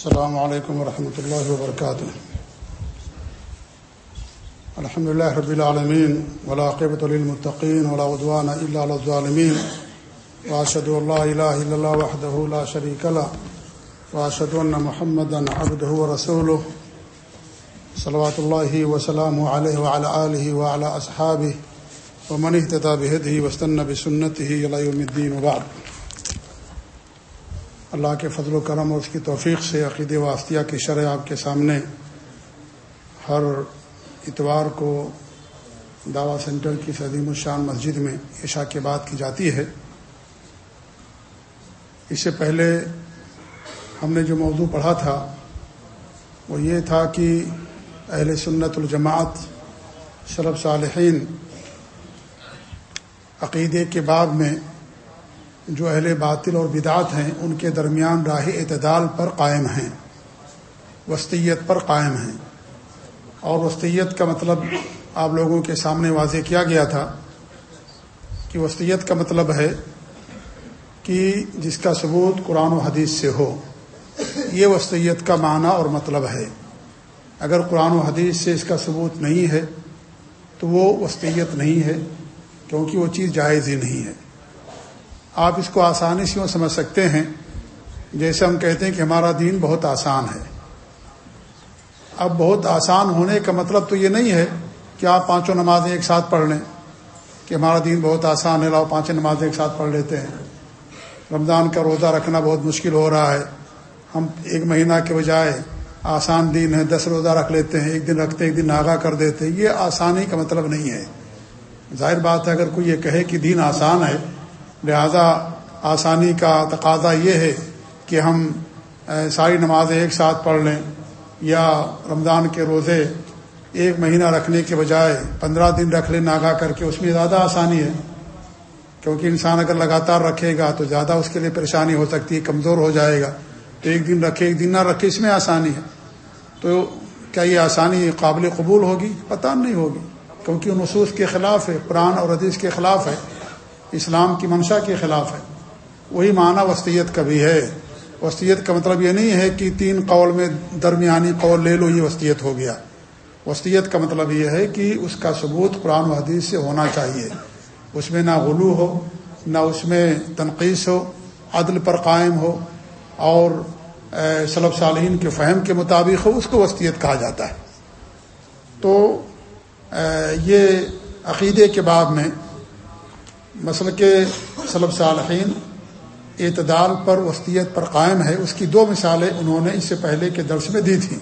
السلام علیکم ورحمۃ اللہ وبرکاتہ الحمد لله رب العالمين، ولا عقبة ولا عدوان إلا على الظالمين. وأشهد أن لا إله إلا الله وحده لا شريك له، وأشهد أن محمدا عبده ورسوله. صلوات الله وسلامه عليه وعلى آله وعلى أصحابه، ومن اهتدى بهديه واستنى بسنته إلى يوم الدين وبعد. اللہ کے فضل و کرم اور اس کی توفیق سے عقید واسطیہ کی شرح آپ کے سامنے ہر اتوار کو دعوی سینٹر کی صدیم الشان مسجد میں عشاء کے بعد کی جاتی ہے۔ اس سے پہلے ہم نے جو موضوع پڑھا تھا وہ یہ تھا کہ اہل سنت الجماعت شرف صالحین عقیدے کے بعد میں جو اہل باطل اور بدعت ہیں، ان کے درمیان راہ اعتدال پر قائم ہیں، وسطیت پر قائم ہیں۔ اور وسطیت کا مطلب آپ لوگوں کے سامنے واضح کیا گیا تھا کہ وسطیت کا مطلب ہے کہ جس کا ثبوت قرآن و حدیث سے ہو۔ یہ وسطیت کا معنی اور مطلب ہے۔ اگر قرآن و حدیث سے اس کا ثبوت نہیں ہے، تو وہ وسطیت نہیں ہے، کیونکہ وہ چیز جائز ہی نہیں ہے۔ آپ اس کو آسانی سے سمجھ سکتے ہیں، جیسے ہم کہتے ہیں کہ ہمارا دین بہت آسان ہے۔ اب بہت آسان ہونے کا مطلب تو یہ نہیں ہے کہ آپ پانچوں نمازیں ایک ساتھ پڑھ لیں، کہ ہمارا دین بہت آسان ہے، لاؤ پانچوں نمازیں ایک ساتھ پڑھ لیتے ہیں۔ رمضان کا روزہ رکھنا بہت مشکل ہو رہا ہے۔ ہم ایک مہینہ کے بجائے آسان دین ہے، دس روزہ رکھ لیتے ہیں، ایک دن رکھتے، ایک دن ناگا کر دیتے۔ ہیں یہ آسانی کا مطلب نہیں ہے۔ ظاہر بات ہے، اگر کوئی یہ کہے کہ دین آسان ہے لہذا آسانی کا تقاضا یہ ہے کہ ہم ساری نمازیں ایک ساتھ پڑھ لیں یا رمضان کے روزے ایک مہینہ رکھنے کے بجائے پندرہ دن رکھ لیں ناگا کر کے، اس میں زیادہ آسانی ہے۔ کیونکہ انسان اگر لگاتار رکھے گا تو زیادہ اس کے لیے پریشانی ہو سکتی ہے، کمزور ہو جائے گا۔ تو ایک دن رکھے، ایک دن نہ رکھے، اس میں آسانی ہے۔ تو کیا یہ آسانی قابل قبول ہوگی؟ پتہ نہیں ہوگی۔ کیونکہ نصوص کے خلاف ہے، قرآن اور حدیث کے خلاف ہے۔ اسلام کی منشا کے خلاف ہے۔ وہی معنی وسطیت کا بھی ہے۔ وسطیت کا مطلب یہ نہیں ہے کہ تین قول میں درمیانی قول لے لو، یہ وسطیت ہو گیا۔ وسطیت کا مطلب یہ ہے کہ اس کا ثبوت قرآن و حدیث سے ہونا چاہیے۔ اس میں نہ غلو ہو، نہ اس میں تنقید ہو، عدل پر قائم ہو، اور صلب صالحین کے فہم کے مطابق ہو، اس کو وسطیت کہا جاتا ہے۔ تو یہ عقیدے کے بعد میں مثلا کہ صلب صالحین اعتدال پر، وسطیت پر قائم ہے۔ اس کی دو مثالیں انہوں نے اس سے پہلے کے درس میں دی تھیں۔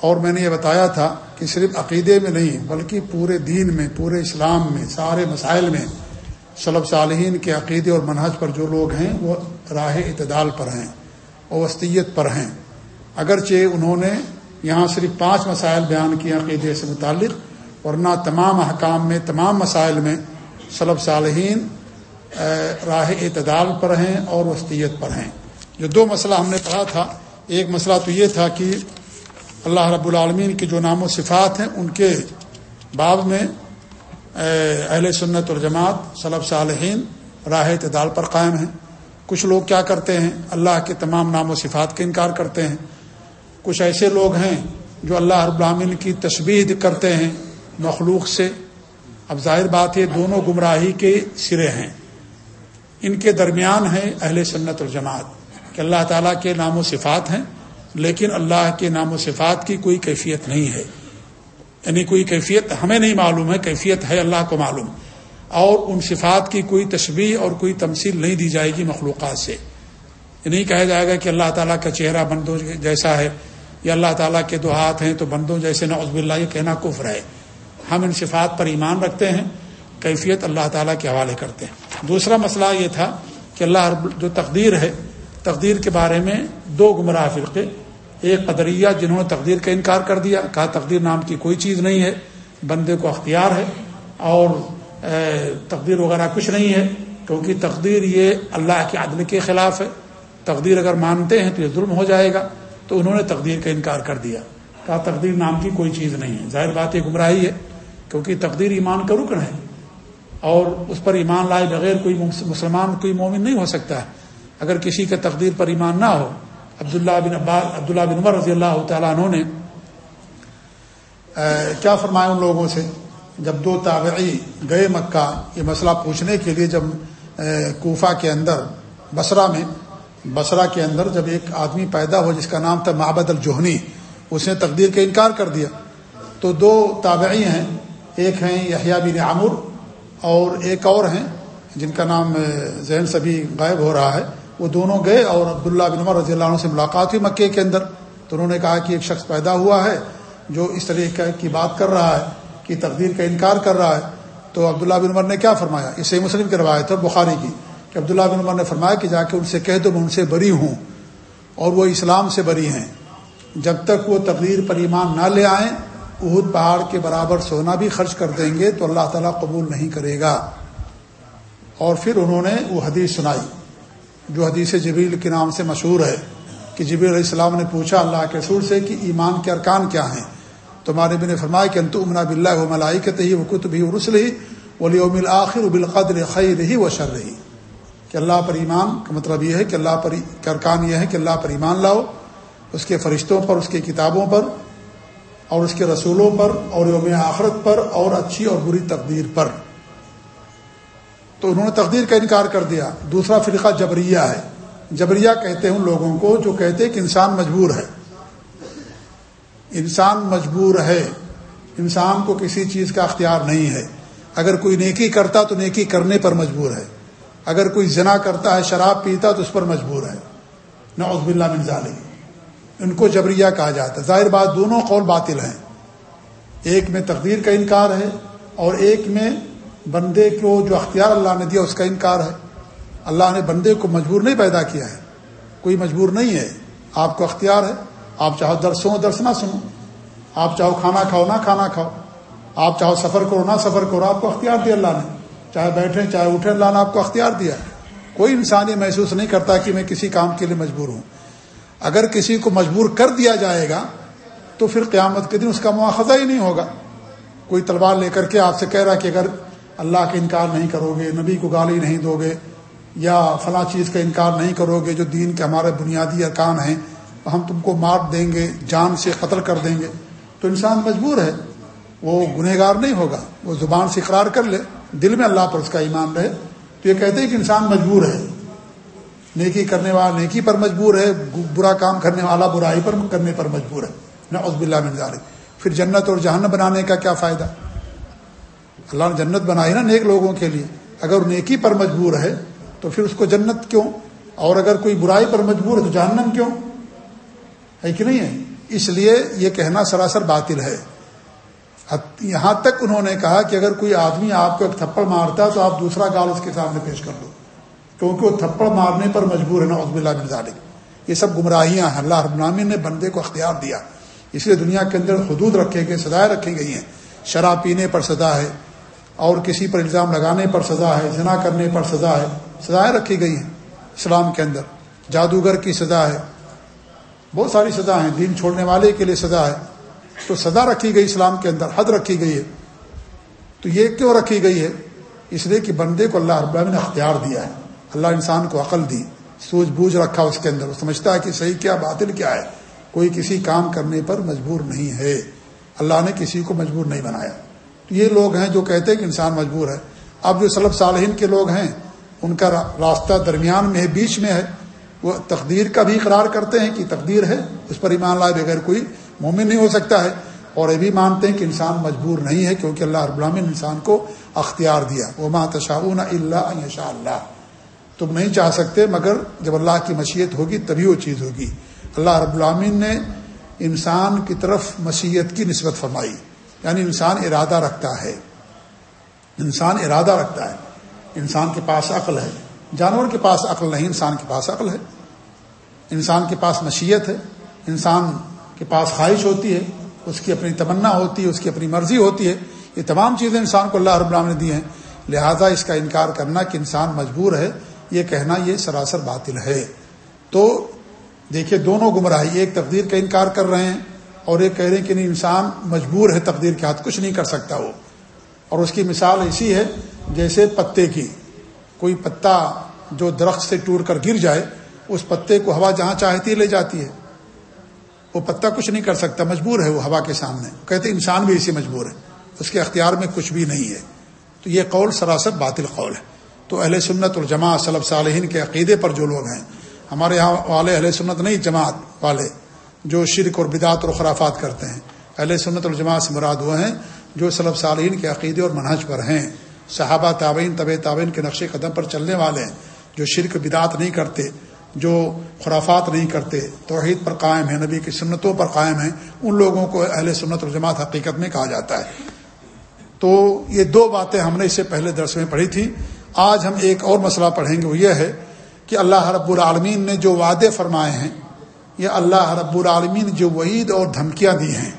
اور میں نے یہ بتایا تھا کہ صرف عقیدے میں نہیں، بلکہ پورے دین میں، پورے اسلام میں، سارے مسائل میں صلب صالحین کے عقیدے اور منحج پر جو لوگ ہیں، وہ راہ اعتدال پر ہیں اور وسطیت پر ہیں۔ اگرچہ انہوں نے یہاں صرف پانچ مسائل بیان کیے عقیدے سے متعلق، ورنہ تمام احکام میں، تمام مسائل میں صلب صالحین راہ اعتدال پر ہیں اور وسطیت پر ہیں۔ جو دو مسئلہ ہم نے پڑھا تھا۔ ایک مسئلہ تو یہ تھا کہ اللہ رب العالمین کی جو نام و صفات ہیں، ان کے باب میں اہل سنت اور جماعت صلب صالحین، راہ اعتدال پر قائم ہیں۔ کچھ لوگ کیا کرتے ہیں؟ اللہ کے تمام نام و صفات کا انکار کرتے ہیں۔ کچھ ایسے لوگ ہیں جو اللہ رب العالمین کی تشبیح کرتے ہیں مخلوق سے۔ اب ظاہر بات ہے دونوں گمراہی کے سرے ہیں۔ ان کے درمیان ہیں اہل سنت الجماعت کہ اللہ تعالیٰ کے نام و صفات ہیں، لیکن اللہ کے نام و صفات کی کوئی کیفیت نہیں ہے۔ یعنی کوئی کیفیت ہمیں نہیں معلوم ہے، کیفیت ہے اللہ کو معلوم۔ اور ان صفات کی کوئی تشبیح اور کوئی تمثیل نہیں دی جائے گی مخلوقات سے۔ یہ نہیں کہا جائے گا کہ اللہ تعالیٰ کا چہرہ بندوں جیسا ہے یا اللہ تعالیٰ کے دو ہاتھ ہیں تو بندوں جیسے نعوذ باللہ یہ کہنا کفر ہے۔ ہم ان صفات پر ایمان رکھتے ہیں، کیفیت اللہ تعالیٰ کے حوالے کرتے ہیں۔ دوسرا مسئلہ یہ تھا کہ اللہ جو تقدیر ہے، تقدیر کے بارے میں دو گمراہ فرقے، ایک قدریہ جنہوں نے تقدیر کا انکار کر دیا، کہا تقدیر نام کی کوئی چیز نہیں ہے، بندے کو اختیار ہے، اور تقدیر وغیرہ کچھ نہیں ہے، کیونکہ تقدیر یہ اللہ کے عدل کے خلاف ہے۔ تقدیر اگر مانتے ہیں تو یہ ظلم ہو جائے گا۔ تو انہوں نے تقدیر کا انکار کر دیا۔ کہا تقدیر نام کی کوئی چیز نہیں ہے۔ ظاہر بات یہ گمراہی ہے۔ کیونکہ تقدیر ایمان کا رکن ہے اور اس پر ایمان لائے بغیر کوئی مسلمان، کوئی مومن نہیں ہو سکتا ہے۔ اگر کسی کے تقدیر پر ایمان نہ ہو، عبداللہ بن عباس، عبداللہ بن عمر رضی اللہ تعالیٰ عنہ نے کیا فرمایا ان لوگوں سے؟ جب دو تابعی گئے مکہ، یہ مسئلہ پوچھنے کے لیے جب کوفہ کے اندر بسرا میں بسرا کے اندر جب ایک آدمی پیدا ہو جس کا نام تھا محبت الجوہنی اس نے تقدیر کا انکار کر دیا۔ تو دو تابعی ہیں ایک ہیں یحییٰ بن عامر اور ایک اور ہیں جن کا نام ذہن سبھی غائب ہو رہا ہے۔ وہ دونوں گئے اور عبداللہ بن عمر رضی اللہ عنہ سے ملاقات ہوئی مکے کے اندر۔ تو انہوں نے کہا کہ ایک شخص پیدا ہوا ہے جو اس طریقے کی بات کر رہا ہے کہ تقدیر کا انکار کر رہا ہے۔ تو عبداللہ بن عمر نے کیا فرمایا؟ اسے مسلم کی روایت اور بخاری کی۔ کہ عبداللہ بن عمر نے فرمایا کہ جا کے ان سے کہہ دو، میں ان سے بری ہوں اور وہ اسلام سے بری ہیں۔ جب تک وہ تقدیر پر ایمان نہ لے آئیں اہد پہاڑ کے برابر سونا بھی خرچ کر دیں گے تو اللہ تعالیٰ قبول نہیں کرے گا۔ اور پھر انہوں نے وہ حدیث سنائی، جو حدیث جبریل کے نام سے مشہور ہے کہ جبریل علیہ السلام نے پوچھا اللہ کے سور سے کہ ایمان کے ارکان کیا ہیں؟ تمہارے بھی نے فرمایا کہ انتو امنا بلّہ و ملائی کہتے ہی وہ کتب ہی رسل ہی ولی امل آخر بالقدر خیر رہی و شر رہی کہ اللہ پر ایمان کا مطلب یہ ہے کہ اللہ پر ارکان یہ ہے کہ اللہ پر ایمان لاؤ، اس کے فرشتوں پر، اس کی کتابوں پر اور اس کے رسولوں پر اور یوم آخرت پر اور اچھی اور بری تقدیر پر۔ تو انہوں نے تقدیر کا انکار کر دیا۔ دوسرا فرقہ جبریہ ہے۔ جبریہ کہتے ہیں ان لوگوں کو جو کہتے کہ انسان مجبور ہے۔ انسان مجبور ہے۔ انسان کو کسی چیز کا اختیار نہیں ہے۔ اگر کوئی نیکی کرتا تو نیکی کرنے پر مجبور ہے۔ اگر کوئی زنا کرتا ہے، شراب پیتا تو اس پر مجبور ہے۔ نعوذ باللہ من ظالم ان کو جبریہ کہا جاتا ہے۔ ظاہر بات دونوں قول باطل ہیں۔ ایک میں تقدیر کا انکار ہے اور ایک میں بندے کو جو اختیار اللہ نے دیا اس کا انکار ہے۔ اللہ نے بندے کو مجبور نہیں پیدا کیا ہے۔ کوئی مجبور نہیں ہے۔ آپ کو اختیار ہے۔ آپ چاہو درس سنو، درس نہ سنو۔ آپ چاہو کھانا کھاؤ، نہ کھانا کھاؤ۔ آپ چاہو سفر کرو، نہ سفر کرو۔ آپ کو اختیار دیا اللہ نے۔ چاہے بیٹھیں چاہے اٹھیں اللہ نے آپ کو اختیار دیا۔ کوئی انسان یہ محسوس نہیں کرتا کہ میں کسی کام کے لیے مجبور ہوں۔ اگر کسی کو مجبور کر دیا جائے گا، تو پھر قیامت کے دن اس کا مواخذہ ہی نہیں ہوگا۔ کوئی تلوار لے کر کے آپ سے کہہ رہا کہ اگر اللہ کا انکار نہیں کرو گے نبی کو گالی نہیں دو گے یا فلاں چیز کا انکار نہیں کرو گے جو دین کے ہمارے بنیادی ارکان ہیں ہم تم کو مار دیں گے، جان سے قتل کر دیں گے۔ تو انسان مجبور ہے۔ وہ گنہگار نہیں ہوگا، وہ زبان سے اقرار کر لے، دل میں اللہ پر اس کا ایمان رہے۔ تو یہ کہتے ہیں کہ انسان مجبور ہے۔ نیکی کرنے والا نیکی پر مجبور ہے، برا کام کرنے والا برائی پر کرنے پر مجبور ہے۔ نہ عزب اللہ منظار پھر جنت اور جہنم بنانے کا کیا فائدہ؟ اللہ نے جنت بنائی نا نیک لوگوں کے لیے۔ اگر نیکی پر مجبور ہے تو پھر اس کو جنت کیوں؟ اور اگر کوئی برائی پر مجبور ہے تو جہنم کیوں؟ ہے کہ نہیں ہے؟ اس لیے یہ کہنا سراسر باطل ہے۔ یہاں تک انہوں نے کہا کہ اگر کوئی آدمی آپ کو ایک تھپڑ مارتا ہے تو آپ دوسرا گال اس کے سامنے پیش کر دو کیونکہ وہ تھپڑ مارنے پر مجبور ہے نا عزب اللہ ذالک یہ سب گمراہیاں ہیں۔ اللہ رب العالمین نے بندے کو اختیار دیا۔ اس لیے دنیا کے اندر حدود رکھے گئے، سزائیں رکھی گئی ہیں۔ شراب پینے پر سزا ہے، اور کسی پر الزام لگانے پر سزا ہے جنا کرنے پر سزا ہے۔ سزائیں رکھی گئی ہیں اسلام کے اندر۔ جادوگر کی سزا ہے۔ بہت ساری سزا ہیں۔ دین چھوڑنے والے کے لیے سزا ہے۔ تو سزا رکھی گئی اسلام کے اندر، حد رکھی گئی ہے۔ تو یہ کیوں رکھی گئی ہے؟ اس لیے کہ بندے کو اللہ رب نے اختیار دیا ہے۔ اللہ انسان کو عقل دی سوجھ بوجھ رکھا اس کے اندر، وہ سمجھتا ہے کہ صحیح کیا، باطل کیا ہے۔ کوئی کسی کام کرنے پر مجبور نہیں ہے۔ اللہ نے کسی کو مجبور نہیں بنایا۔ تو یہ لوگ ہیں جو کہتے ہیں کہ انسان مجبور ہے۔ اب جو سلب صالحین کے لوگ ہیں، ان کا راستہ درمیان میں ہے، بیچ میں ہے۔ وہ تقدیر کا بھی اقرار کرتے ہیں کہ تقدیر ہے، اس پر ایمان لائے بغیر کوئی مومن نہیں ہو سکتا ہے۔ اور یہ بھی مانتے ہیں کہ انسان مجبور نہیں ہے، کیونکہ اللہ رب العالمین انسان کو اختیار دیا۔ وہ ماں تشاؤن اللہ شاء اللہ تم نہیں چاہ سکتے، مگر جب اللہ کی مشیت ہوگی تبھی وہ چیز ہوگی۔ اللہ رب العامن نے انسان کی طرف مشیت کی نسبت فرمائی یعنی انسان ارادہ رکھتا ہے۔ انسان ارادہ رکھتا ہے۔ انسان کے پاس عقل ہے۔ جانور کے پاس عقل نہیں، انسان کے پاس عقل ہے۔ انسان کے پاس مشیت ہے۔ انسان کے پاس خواہش ہوتی ہے۔ اس کی اپنی تمنا ہوتی ہے، اس کی اپنی مرضی ہوتی ہے۔ یہ تمام چیزیں انسان کو اللہ رب العالمین نے دی ہیں۔ لہذا اس کا انکار کرنا کہ انسان مجبور ہے۔ یہ کہنا یہ سراسر باطل ہے۔ تو دیکھیے دونوں گمراہی، ایک تقدیر کا انکار کر رہے ہیں اور ایک کہہ رہے ہیں کہ نہیں، انسان مجبور ہے تقدیر کے ہاتھ کچھ نہیں کر سکتا وہ۔ اور اس کی مثال ایسی ہے جیسے پتے کی، کوئی پتا جو درخت سے ٹوٹ کر گر جائے، اس پتے کو ہوا جہاں چاہتی ہے لے جاتی ہے۔ وہ پتا کچھ نہیں کر سکتا، مجبور ہے وہ ہوا کے سامنے۔ کہتے انسان بھی اسی مجبور ہے، اس کے اختیار میں کچھ بھی نہیں ہے۔ تو یہ قول سراسر باطل قول ہے۔ تو اہل سنت الجماع صلب صالحین کے عقیدے پر جو لوگ ہیں، ہمارے یہاں والے اہل سنت نہیں، جماعت والے، جو شرک اور بدعت اور خرافات کرتے ہیں۔ اہل سنت الجماع سے مراد وہ ہیں جو صلب صالحین کے عقیدے اور منہج پر ہیں۔ صحابہ تعبین طب تعبین کے نقش قدم پر چلنے والے ہیں، جو شرک بدعت نہیں کرتے، جو خرافات نہیں کرتے، توحید پر قائم ہیں، نبی کی سنتوں پر قائم ہیں۔ ان لوگوں کو اہل سنت الجماعت حقیقت میں کہا جاتا ہے۔ تو یہ دو باتیں ہم نے اس سے پہلے درس میں پڑھی تھیں آج ہم ایک اور مسئلہ پڑھیں گے، وہ یہ ہے کہ اللہ رب العالمین نے جو وعدے فرمائے ہیں، یا اللہ رب العالمین جو وعید اور دھمکیاں دی ہیں،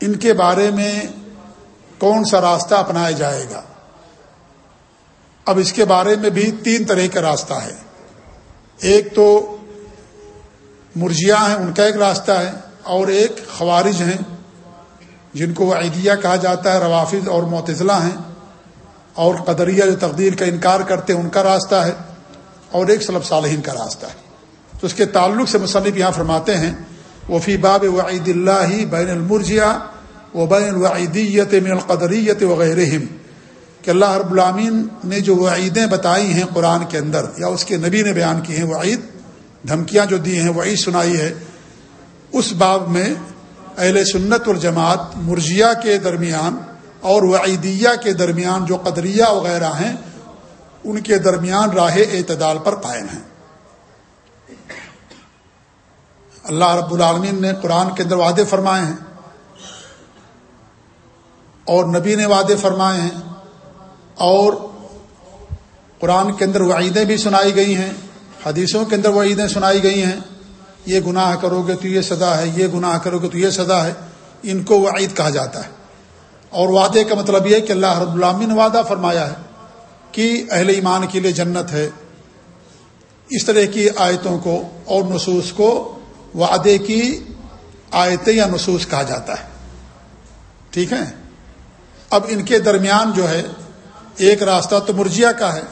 ان کے بارے میں کون سا راستہ اپنایا جائے گا؟ اب اس کے بارے میں بھی تین طرح کا راستہ ہے۔ ایک تو مرجیا ہیں، ان کا ایک راستہ ہے، اور ایک خوارج ہیں، جن کو عیدیہ کہا جاتا ہے، روافظ اور معتزلہ ہیں۔ اور قدریہ جو تقدیر کا انکار کرتے ہیں، ان کا راستہ ہے اور ایک سلب صالحین کا راستہ ہے۔ تو اس کے تعلق سے مصنف یہاں فرماتے ہیں، وفی باب وعید اللہ بین المرجیا و بین الوعیدیت من القدریت وغیرہ کہ اللہ رب العامین نے جو وعیدیں بتائی ہیں قرآن کے اندر یا اس کے نبی نے بیان کی ہیں، وعید، دھمکیاں جو دی ہیں، وعید سنائی ہے، اس باب میں اہل سنت الجماعت مرجیا کے درمیان اور وعیدیہ کے درمیان جو قدریہ وغیرہ ہیں، ان کے درمیان راہ اعتدال پر قائم ہیں۔ اللہ رب العالمین نے قرآن کے اندر وعدے فرمائے ہیں۔ اور نبی نے وعدے فرمائے ہیں۔ اور قرآن کے اندر وعیدیں بھی سنائی گئی ہیں۔ حدیثوں کے اندر وعیدیں سنائی گئی ہیں۔ یہ گناہ کرو گے تو یہ سزا ہے، یہ گناہ کرو گے تو یہ سزا ہے۔ ان کو وعید کہا جاتا ہے۔ اور وعدے کا مطلب یہ کہ اللہ رب العالمین نے وعدہ فرمایا ہے کہ اہل ایمان کے لیے جنت ہے۔ اس طرح کی آیتوں کو اور نصوص کو وعدے کی آیتیں یا نصوص کہا جاتا ہے۔ ٹھیک ہے؟ اب ان کے درمیان جو ہے، ایک راستہ تو مرجیا کا ہے۔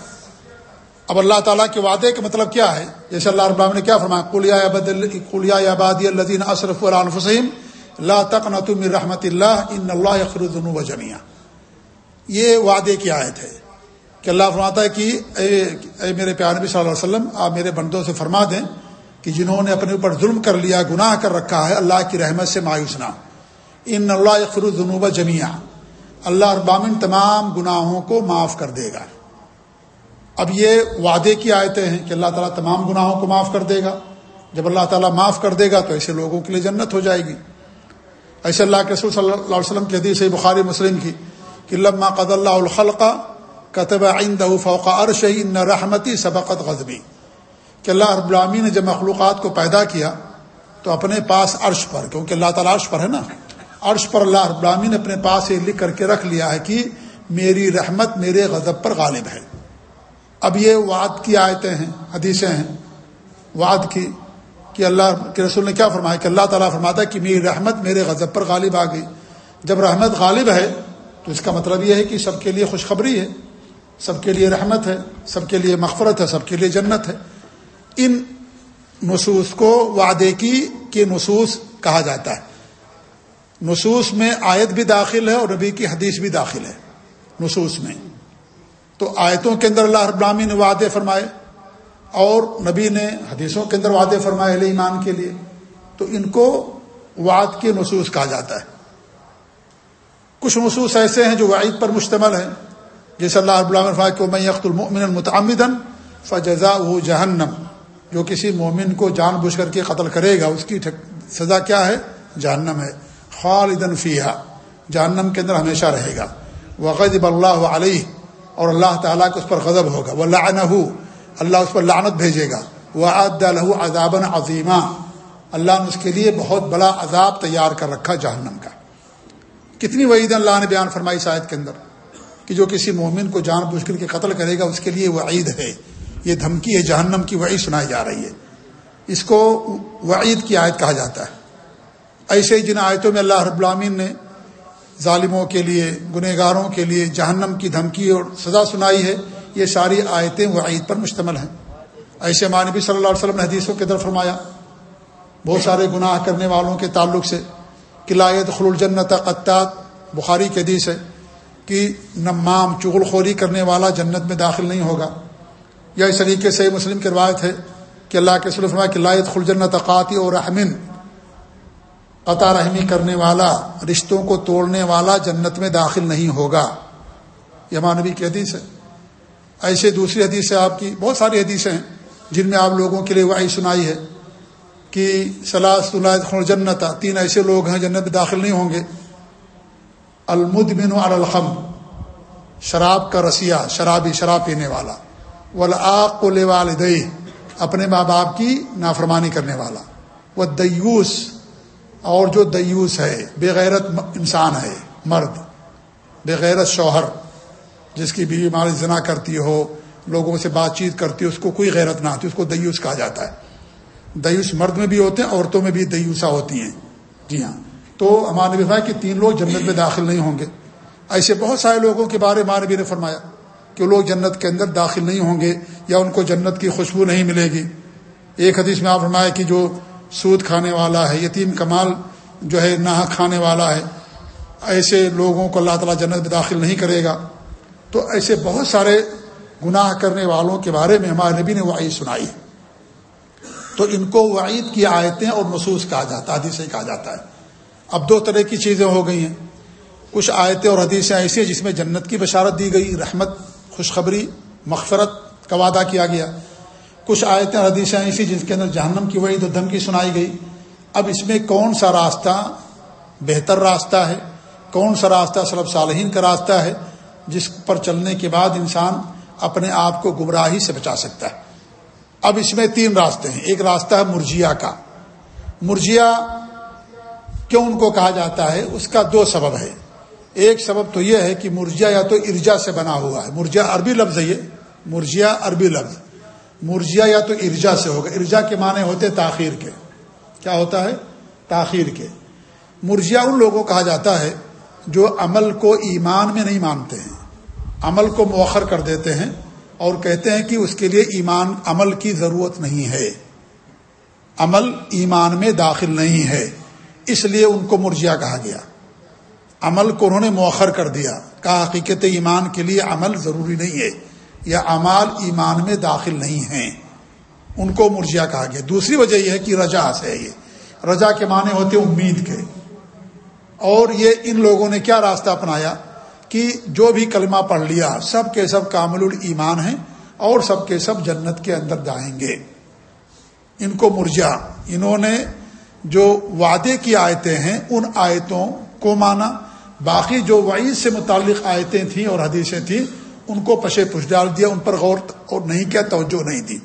اب اللہ تعالیٰ کے وعدے کا مطلب کیا ہے؟ جیسے اللہ رب نے کیا فرمایا کلیا کلیا آبادی الدین اشرف الفسین اللہ تک نتم رحمت اللہ، ان اللہ اخرود و جمیا یہ وعدے کی آیت ہے کہ اللہ فرماتا ہے کہ اے اے میرے پیار نبی صلی اللہ علیہ وسلم، آپ میرے بندوں سے فرما دیں کہ جنہوں نے اپنے اوپر ظلم کر لیا، گناہ کر رکھا ہے، اللہ کی رحمت سے مایوس نہ ان اللہ اخرود جمیا اللہ ابامن تمام گناہوں کو معاف کر دے گا۔ اب یہ وعدے کی آیتیں ہیں کہ اللہ تعالیٰ تمام گناہوں کو معاف کر دے گا۔ جب اللہ تعالیٰ معاف کر دے گا تو ایسے لوگوں کے لیے جنت ہو جائے گی۔ ایسے اللہ کے رسول صلی اللہ علیہ وسلم کی حدیث ہے، بخاری مسلم کی، کہ لما قد اللہ الخلق کتب فوق عرش ان رحمتی سبقت غزبی کہ اللہ رب العامی نے جب مخلوقات کو پیدا کیا تو اپنے پاس عرش پر، کیونکہ اللہ تعالیٰ عرش پر ہے نا۔ عرش پر اللہ رب العامی نے اپنے پاس یہ لکھ کر کے رکھ لیا ہے کہ میری رحمت میرے غضب پر غالب ہے۔ اب یہ وعد کی آیتیں ہیں، حدیثیں ہیں۔ وعد کی کہ اللہ کے رسول نے کیا فرمایا کہ اللہ تعالیٰ فرماتا ہے کہ میری رحمت میرے غضب پر غالب آ گئی۔ جب رحمت غالب ہے تو اس کا مطلب یہ ہے کہ سب کے لیے خوشخبری ہے، سب کے لیے رحمت ہے، سب کے لیے مغفرت ہے، سب کے لیے جنت ہے۔ ان نصوص کو وعدے کی کہ نصوص کہا جاتا ہے۔ نصوص میں آیت بھی داخل ہے اور نبی کی حدیث بھی داخل ہے۔ نصوص میں۔ تو آیتوں کے اندر اللہ رب نے وعدے فرمائے۔ اور نبی نے حدیثوں کے اندر وعدے فرمائے علیہ ایمان کے لیے، تو ان کو وعد کے نصوص کہا جاتا ہے۔ کچھ نصوص ایسے ہیں جو وعید پر مشتمل ہیں۔ جیسے اللہ رب العالمین کہ میں یخت المن المتعمدن فجزا جہنم۔ جو کسی مومن کو جان بوجھ کر کے قتل کرے گا، اس کی سزا کیا ہے؟ جہنم ہے۔ خالدن فیحہ جہنم کے اندر ہمیشہ رہے گا۔ وقد اللہ علیہ اور اللہ تعالیٰ کو اس پر غضب ہوگا۔ وہ اللہ اس پر لعنت بھیجے گا۔ وہ الح عذابن عظیمہ اللہ نے اس کے لیے بہت بڑا عذاب تیار کر رکھا جہنم کا۔ کتنی وعید اللہ نے بیان فرمائی شاید کے اندر کہ جو کسی مومن کو جان بوجھ کر کے قتل کرے گا، اس کے لیے وعید ہے۔ یہ دھمکی ہے، جہنم کی وعید سنائی جا رہی ہے۔ اس کو وعید کی آیت کہا جاتا ہے۔ ایسے ہی جن آیتوں میں اللہ رب العامین نے ظالموں کے لیے گنہ گاروں کے لیے جہنم کی دھمکی اور سزا سنائی ہے یہ ساری آیتیں وعید پر مشتمل ہیں۔ ایسے مانبی صلی اللہ علیہ وسلم نے حدیثوں کے در فرمایا، بہت سارے گناہ کرنے والوں کے تعلق سے قلایت خل الجنت قطعات بخاری کے حدیث ہے کہ نمام چغل خوری کرنے والا جنت میں داخل نہیں ہوگا۔ یا اس طریقے سے مسلم کی روایت ہے کہ اللہ کے سلم فرمایا قلایت خل جنت قاطی اور رحمن قطع رحمی کرنے والا، رشتوں کو توڑنے والا جنت میں داخل نہیں ہوگا۔ یہ مانوی کی حدیث ہے۔ ایسے دوسری حدیث ہے، آپ کی بہت ساری حدیثیں ہیں جن میں آپ لوگوں کے لیے وہی سنائی ہے کہ صلاح صلاح جنت تین ایسے لوگ ہیں جنت میں داخل نہیں ہوں گے۔ المدمن الخم، شراب کا رسیا شرابی، شراب پینے والا۔ ولاق کو لے والدئی اپنے ماں باپ کی نافرمانی کرنے والا۔ وہ دیوس اور جو دیوس ہے بےغیرت انسان ہے، مرد۔ بےغیرت شوہر۔ جس کی بیوی مال زنا کرتی ہو، لوگوں سے بات چیت کرتی ہو، اس کو کوئی غیرت نہ آتی، اس کو دیوس کہا جاتا ہے۔ دیوس مرد میں بھی ہوتے ہیں، عورتوں میں بھی دیوسا ہوتی ہیں۔ جی ہاں۔ تو ہمارے نبی کہ تین لوگ جنت میں داخل نہیں ہوں گے۔ ایسے بہت سارے لوگوں کے بارے میں نبی نے فرمایا کہ لوگ جنت کے اندر داخل نہیں ہوں گے یا ان کو جنت کی خوشبو نہیں ملے گی۔ ایک حدیث میں آپ فرمایا کہ جو سود کھانے والا ہے، یتیم کمال جو ہے نہ کھانے والا ہے، ایسے لوگوں کو اللہ تعالیٰ جنت میں داخل نہیں کرے گا۔ تو ایسے بہت سارے گناہ کرنے والوں کے بارے میں ہمارے نبی نے وعید سنائی تو ان کو وعید کی آیتیں اور محسوس کہا جاتا ہے، حدیثیں کہا جاتا ہے۔ اب دو طرح کی چیزیں ہو گئی ہیں۔ کچھ آیتیں اور حدیثیں ایسی ہیں جس میں جنت کی بشارت دی گئی، رحمت، خوشخبری، مغفرت کا وعدہ کیا گیا۔ کچھ آیتیں اور حدیثیں ایسی جس کے اندر جہنم کی وعید و دھمکی سنائی گئی۔ اب اس میں کون سا راستہ بہتر راستہ ہے؟ کون سا راستہ صلب صالحین کا راستہ ہے؟ جس پر چلنے کے بعد انسان اپنے آپ کو گمراہی سے بچا سکتا ہے۔ اب اس میں تین راستے ہیں۔ ایک راستہ ہے مرجیا کا۔ مرجیا کیوں ان کو کہا جاتا ہے؟ اس کا دو سبب ہے ایک سبب تو یہ ہے کہ مرجیا یا تو ارجا سے بنا ہوا ہے۔ مرجیا عربی لفظ ہے یہ۔ مرجیا عربی لفظ۔ مرجیا یا تو ارجا سے ہوگا۔ ارجا کے معنی ہوتے تاخیر کے۔ کیا ہوتا ہے؟ تاخیر کے۔ مرجیا ان لوگوں کو کہا جاتا ہے جو عمل کو ایمان میں نہیں مانتے ہیں، عمل کو مؤخر کر دیتے ہیں اور کہتے ہیں کہ اس کے لیے ایمان عمل کی ضرورت نہیں ہے۔ عمل ایمان میں داخل نہیں ہے، اس لیے ان کو مرجیا کہا گیا۔ عمل کو انہوں نے مؤخر کر دیا، کہا حقیقت ایمان کے لیے عمل ضروری نہیں ہے یا امال ایمان میں داخل نہیں ہیں۔ ان کو مرجیا کہا گیا۔ دوسری وجہ یہ ہے کہ رجا سے یہ۔ رجا کے معنی ہوتے امید کے۔ اور یہ ان لوگوں نے کیا راستہ اپنایا کہ جو بھی کلمہ پڑھ لیا، سب کے سب کامل الایمان ہیں اور سب کے سب جنت کے اندر جائیں گے۔ ان کو مرجا انہوں نے جو وعدے کی آیتیں ہیں، ان آیتوں کو مانا۔ باقی جو وعید سے متعلق آیتیں تھیں اور حدیثیں تھیں، ان کو پشے پش ڈال دیا، ان پر غور اور نہیں کیا، توجہ نہیں دی۔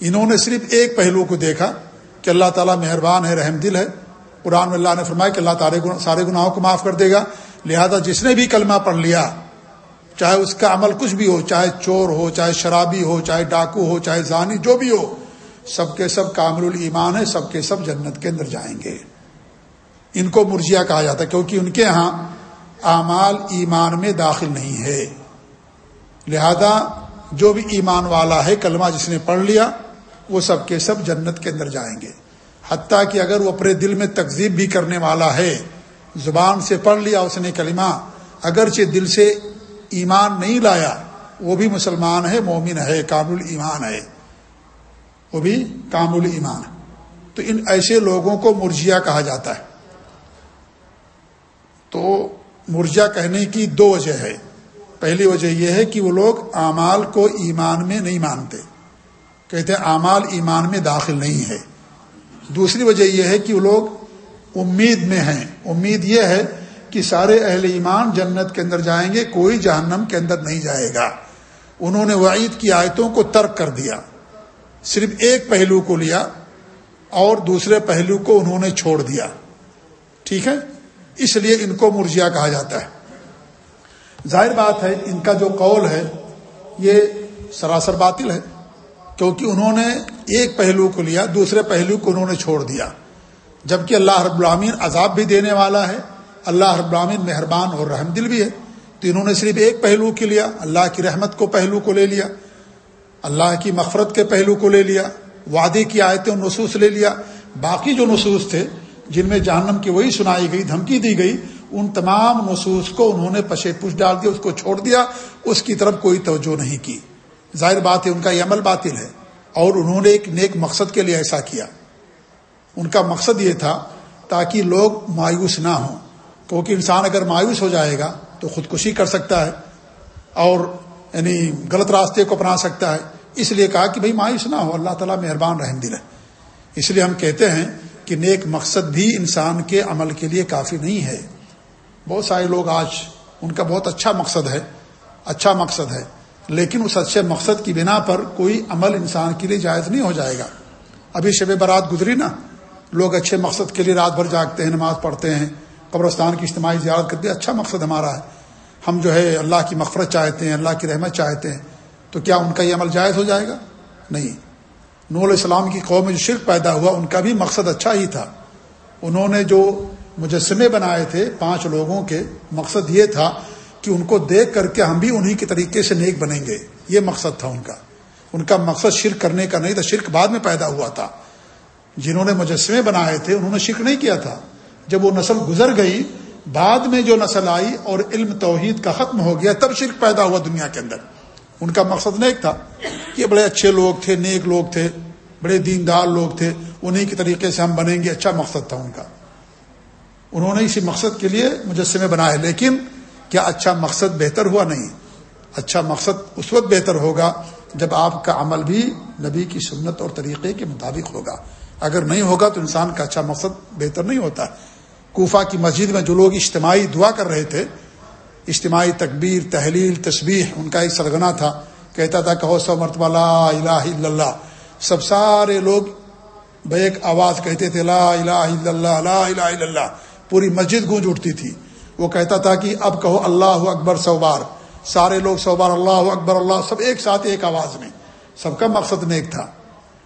انہوں نے صرف ایک پہلو کو دیکھا کہ اللہ تعالیٰ مہربان ہے، رحم دل ہے۔ قرآن اللہ نے فرمایا کہ اللہ تعالیٰ سارے گناہوں کو معاف کر دے گا۔ لہذا جس نے بھی کلمہ پڑھ لیا، چاہے اس کا عمل کچھ بھی ہو، چاہے چور ہو، چاہے شرابی ہو، چاہے ڈاکو ہو، چاہے زانی جو بھی ہو، سب کے سب کامل الایمان ہے سب کے سب جنت کے اندر جائیں گے۔ ان کو مرجیا کہا جاتا ہے کیونکہ ان کے ہاں اعمال ایمان میں داخل نہیں ہے۔ لہذا جو بھی ایمان والا ہے، کلمہ جس نے پڑھ لیا، وہ سب کے سب جنت کے اندر جائیں گے۔ حتیٰ کہ اگر وہ اپنے دل میں تقزیب بھی کرنے والا ہے، زبان سے پڑھ لیا اس نے کلمہ، اگرچہ دل سے ایمان نہیں لایا، وہ بھی مسلمان ہے، مومن ہے، کامل ایمان ہے۔ وہ بھی کامل ایمان ہے۔ تو ان ایسے لوگوں کو مرجیا کہا جاتا ہے۔ تو مرجا کہنے کی دو وجہ ہے۔ پہلی وجہ یہ ہے کہ وہ لوگ اعمال کو ایمان میں نہیں مانتے۔ کہتے ہیں اعمال ایمان میں داخل نہیں ہے۔ دوسری وجہ یہ ہے کہ وہ لوگ امید میں ہیں۔ امید یہ ہے کہ سارے اہل ایمان جنت کے اندر جائیں گے، کوئی جہنم کے اندر نہیں جائے گا۔ انہوں نے وعید کی آیتوں کو ترک کر دیا۔ صرف ایک پہلو کو لیا اور دوسرے پہلو کو انہوں نے چھوڑ دیا۔ ٹھیک ہے؟ اس لیے ان کو مرجیا کہا جاتا ہے۔ ظاہر بات ہے، ان کا جو قول ہے، یہ سراسر باطل ہے۔ کیونکہ انہوں نے ایک پہلو کو لیا، دوسرے پہلو کو انہوں نے چھوڑ دیا۔ جبکہ اللہ رب العامین عذاب بھی دینے والا ہے، اللہ رب العامین مہربان اور رحم دل بھی ہے۔ تو انہوں نے صرف ایک پہلو کے لیا، اللہ کی رحمت کو پہلو کو لے لیا، اللہ کی مغفرت کے پہلو کو لے لیا، وعدے کی آیتیں نصوص لے لیا۔ باقی جو نصوص تھے، جن میں جہنم کی وہی سنائی گئی، دھمکی دی گئی، ان تمام نصوص کو انہوں نے پشے پش ڈال دیا، اس کو چھوڑ دیا، اس کی طرف کوئی توجہ نہیں کی۔ ظاہر بات ہے، ان کا یہ عمل باطل ہے۔ اور انہوں نے ایک نیک مقصد کے لیے ایسا کیا۔ ان کا مقصد یہ تھا تاکہ لوگ مایوس نہ ہوں۔ کیونکہ انسان اگر مایوس ہو جائے گا تو خودکشی کر سکتا ہے اور یعنی غلط راستے کو اپنا سکتا ہے۔ اس لیے کہا کہ بھائی مایوس نہ ہو، اللہ تعالیٰ مہربان رحم دل ہے اس لیے ہم کہتے ہیں کہ نیک مقصد بھی انسان کے عمل کے لیے کافی نہیں ہے۔ بہت سارے لوگ آج ان کا بہت اچھا مقصد ہے اچھا مقصد ہے۔ لیکن اس اچھے مقصد کی بنا پر کوئی عمل انسان کے لیے جائز نہیں ہو جائے گا۔ ابھی شب برات گزری نا، لوگ اچھے مقصد کے لیے رات بھر جاگتے ہیں، نماز پڑھتے ہیں، قبرستان کی اجتماعی زیارت کرتے ہیں اچھا مقصد ہمارا ہے۔ ہم جو ہے اللہ کی مغفرت چاہتے ہیں، اللہ کی رحمت چاہتے ہیں، تو کیا ان کا یہ عمل جائز ہو جائے گا؟ نہیں۔ نور السلام کی قوم میں جو شرک پیدا ہوا، ان کا بھی مقصد اچھا ہی تھا۔ انہوں نے جو مجسمے بنائے تھے پانچ لوگوں کے، مقصد یہ تھا کہ ان کو دیکھ کر کے ہم بھی انہی کے طریقے سے نیک بنیں گے۔ یہ مقصد تھا ان کا۔ ان کا مقصد شرک کرنے کا نہیں تھا۔ شرک بعد میں پیدا ہوا تھا۔ جنہوں نے مجسمے بنائے تھے، انہوں نے شرک نہیں کیا تھا۔ جب وہ نسل گزر گئی، بعد میں جو نسل آئی اور علم توحید کا ختم ہو گیا، تب شرک پیدا ہوا دنیا کے اندر۔ ان کا مقصد نیک تھا۔ کہ بڑے اچھے لوگ تھے، نیک لوگ تھے، بڑے دیندار لوگ تھے۔ انہی کے طریقے سے ہم بنیں گے۔ اچھا مقصد تھا ان کا۔ انہوں نے اسی مقصد کے لیے مجسمے بنائے، لیکن کیا اچھا مقصد بہتر ہوا نہیں؟ اچھا مقصد اس وقت بہتر ہوگا جب آپ کا عمل بھی نبی کی سنت اور طریقے کے مطابق ہوگا۔ اگر نہیں ہوگا تو انسان کا اچھا مقصد بہتر نہیں ہوتا۔ کوفہ کی مسجد میں جو لوگ اجتماعی دعا کر رہے تھے، اجتماعی تکبیر، تحلیل، تسبیح، ان کا ایک سرگنا تھا۔ کہتا تھا کہو سو مرتبہ لا الہ الا اللہ۔ سب سارے لوگ بیک آواز کہتے تھے لا الہ الا اللہ، لا الہ الا اللہ۔ پوری مسجد گونج اٹھتی تھی۔ وہ کہتا تھا کہ اب کہو اللہ اکبر سو بار سارے لوگ سو بار اللہ اکبر، اللہ، سب ایک ساتھ، ایک آواز میں۔ سب کا مقصد نیک تھا۔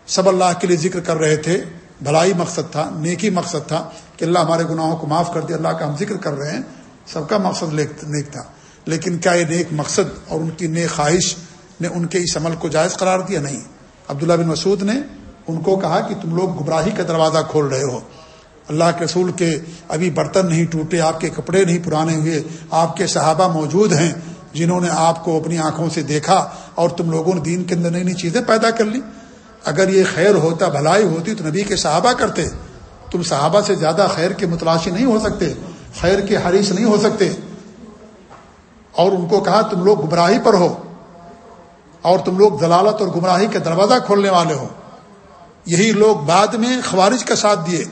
سب اللہ کے لیے ذکر کر رہے تھے۔ بھلائی مقصد تھا، نیکی مقصد تھا کہ اللہ ہمارے گناہوں کو معاف کر دے، اللہ کا ہم ذکر کر رہے ہیں۔ سب کا مقصد نیک تھا۔ لیکن کیا یہ نیک مقصد اور ان کی نیک خواہش نے ان کے اس عمل کو جائز قرار دیا؟ نہیں۔ عبداللہ بن مسعود نے ان کو کہا کہ تم لوگ گمراہی کا دروازہ کھول رہے ہو۔ اللہ کے رسول کے ابھی برتن نہیں ٹوٹے، آپ کے کپڑے نہیں پرانے ہوئے، آپ کے صحابہ موجود ہیں جنہوں نے آپ کو اپنی آنکھوں سے دیکھا اور تم لوگوں نے دین کے اندر نئی نئی چیزیں پیدا کر لی۔ اگر یہ خیر ہوتا، بھلائی ہوتی تو نبی کے صحابہ کرتے۔ تم صحابہ سے زیادہ خیر کے متلاشی نہیں ہو سکتے، خیر کے حریث نہیں ہو سکتے۔ اور ان کو کہا، تم لوگ گمراہی پر ہو اور تم لوگ دلالت اور گمراہی کا دروازہ کھولنے والے ہو۔ یہی لوگ بعد میں خوارج کا ساتھ دیے۔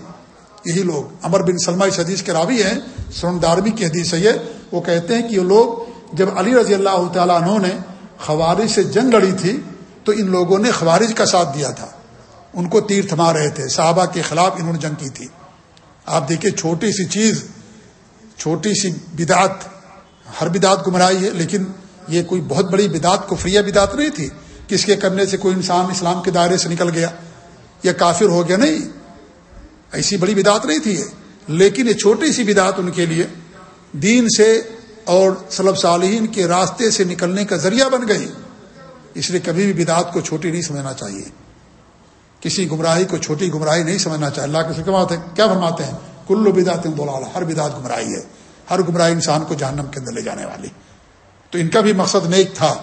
یہی لوگ۔ امر بن سلمہ اس حدیث کے راوی ہیں سرن دارمی کی حدیث ہے یہ۔ وہ کہتے ہیں کہ یہ لوگ جب علی رضی اللہ تعالیٰ عنہ نے خوارج سے جنگ لڑی تھی، تو ان لوگوں نے خوارج کا ساتھ دیا تھا۔ ان کو تیر تھما رہے تھے، صحابہ کے خلاف انہوں نے جنگ کی تھی۔ آپ دیکھیں، چھوٹی سی چیز، چھوٹی سی بدعت، ہر بدعت گمرائی ہے، لیکن یہ کوئی بہت بڑی بدعت، کفریہ بدعت نہیں تھی۔ کس کے کرنے سے کوئی انسان اسلام کے دائرے سے نکل گیا؟ یا کافر ہو گیا؟ نہیں۔ ایسی بڑی بدعت نہیں تھی یہ۔ لیکن یہ چھوٹی سی بدعت ان کے لیے دین سے اور صلب صالحین کے راستے سے نکلنے کا ذریعہ بن گئی۔ اس لیے کبھی بھی بدعت کو چھوٹی نہیں سمجھنا چاہیے۔ کسی گمراہی کو چھوٹی گمراہی نہیں سمجھنا چاہیے۔ اللہ کے بات ہے کیا فرماتے ہیں؟ کلو بدعت بولا ہر بدعت گمراہی ہے۔ ہر گمراہی انسان کو جہنم کے اندر لے جانے والی۔ تو ان کا بھی مقصد نیک تھا۔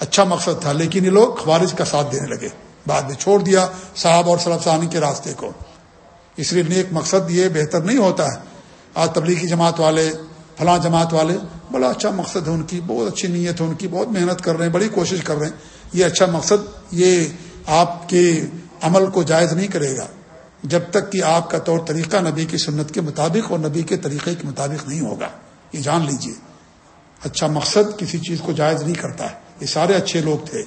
اچھا مقصد تھا۔ لیکن یہ لوگ خوارج کا ساتھ دینے لگے۔ بعد میں چھوڑ دیا صاحب اور سلب ثانی کے راستے کو۔ اس لیے نیک مقصد یہ بہتر نہیں ہوتا ہے۔ آج تبلیغی جماعت والے، فلاں جماعت والے، بڑا اچھا مقصد ہے ان کی، بہت اچھی نیت ہے ان کی، بہت محنت کر رہے ہیں، بڑی کوشش کر رہے ہیں۔ یہ اچھا مقصد یہ آپ کے عمل کو جائز نہیں کرے گا۔ جب تک کہ آپ کا طور طریقہ نبی کی سنت کے مطابق اور نبی کے طریقے کے مطابق نہیں ہوگا۔ یہ جان لیجیے۔ اچھا مقصد کسی چیز کو جائز نہیں کرتا ہے۔ یہ سارے اچھے لوگ تھے۔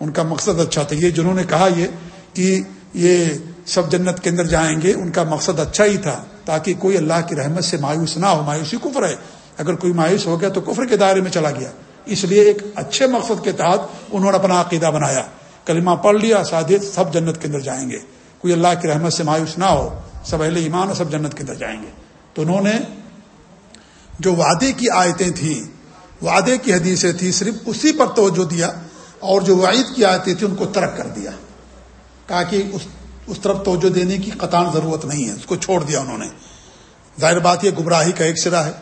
ان کا مقصد اچھا تھا۔ یہ جنہوں نے کہا یہ کہ یہ سب جنت کے اندر جائیں گے، ان کا مقصد اچھا ہی تھا، تاکہ کوئی اللہ کی رحمت سے مایوس نہ ہو مایوسی کفر ہے۔ اگر کوئی مایوس ہو گیا تو کفر کے دائرے میں چلا گیا۔ اس لیے ایک اچھے مقصد کے تحت انہوں نے اپنا عقیدہ بنایا۔ کلمہ پڑھ لیا سادیت سب جنت کے اندر جائیں گے۔ کوئی اللہ کی رحمت سے مایوس نہ ہو، سب اہل ایمان اور سب جنت کے اندر جائیں گے۔ تو انہوں نے جو وعدے کی آیتیں تھیں، وعدے کی حدیثیں تھیں، صرف اسی پر توجہ دیا اور جو وعید کی آیتیں تھیں، ان کو ترک کر دیا۔ کہا کہ اس اس طرف توجہ دینے کی قطان ضرورت نہیں ہے۔ اس کو چھوڑ دیا انہوں نے۔ ظاہر بات یہ گمراہی کا ایک سرا ہے۔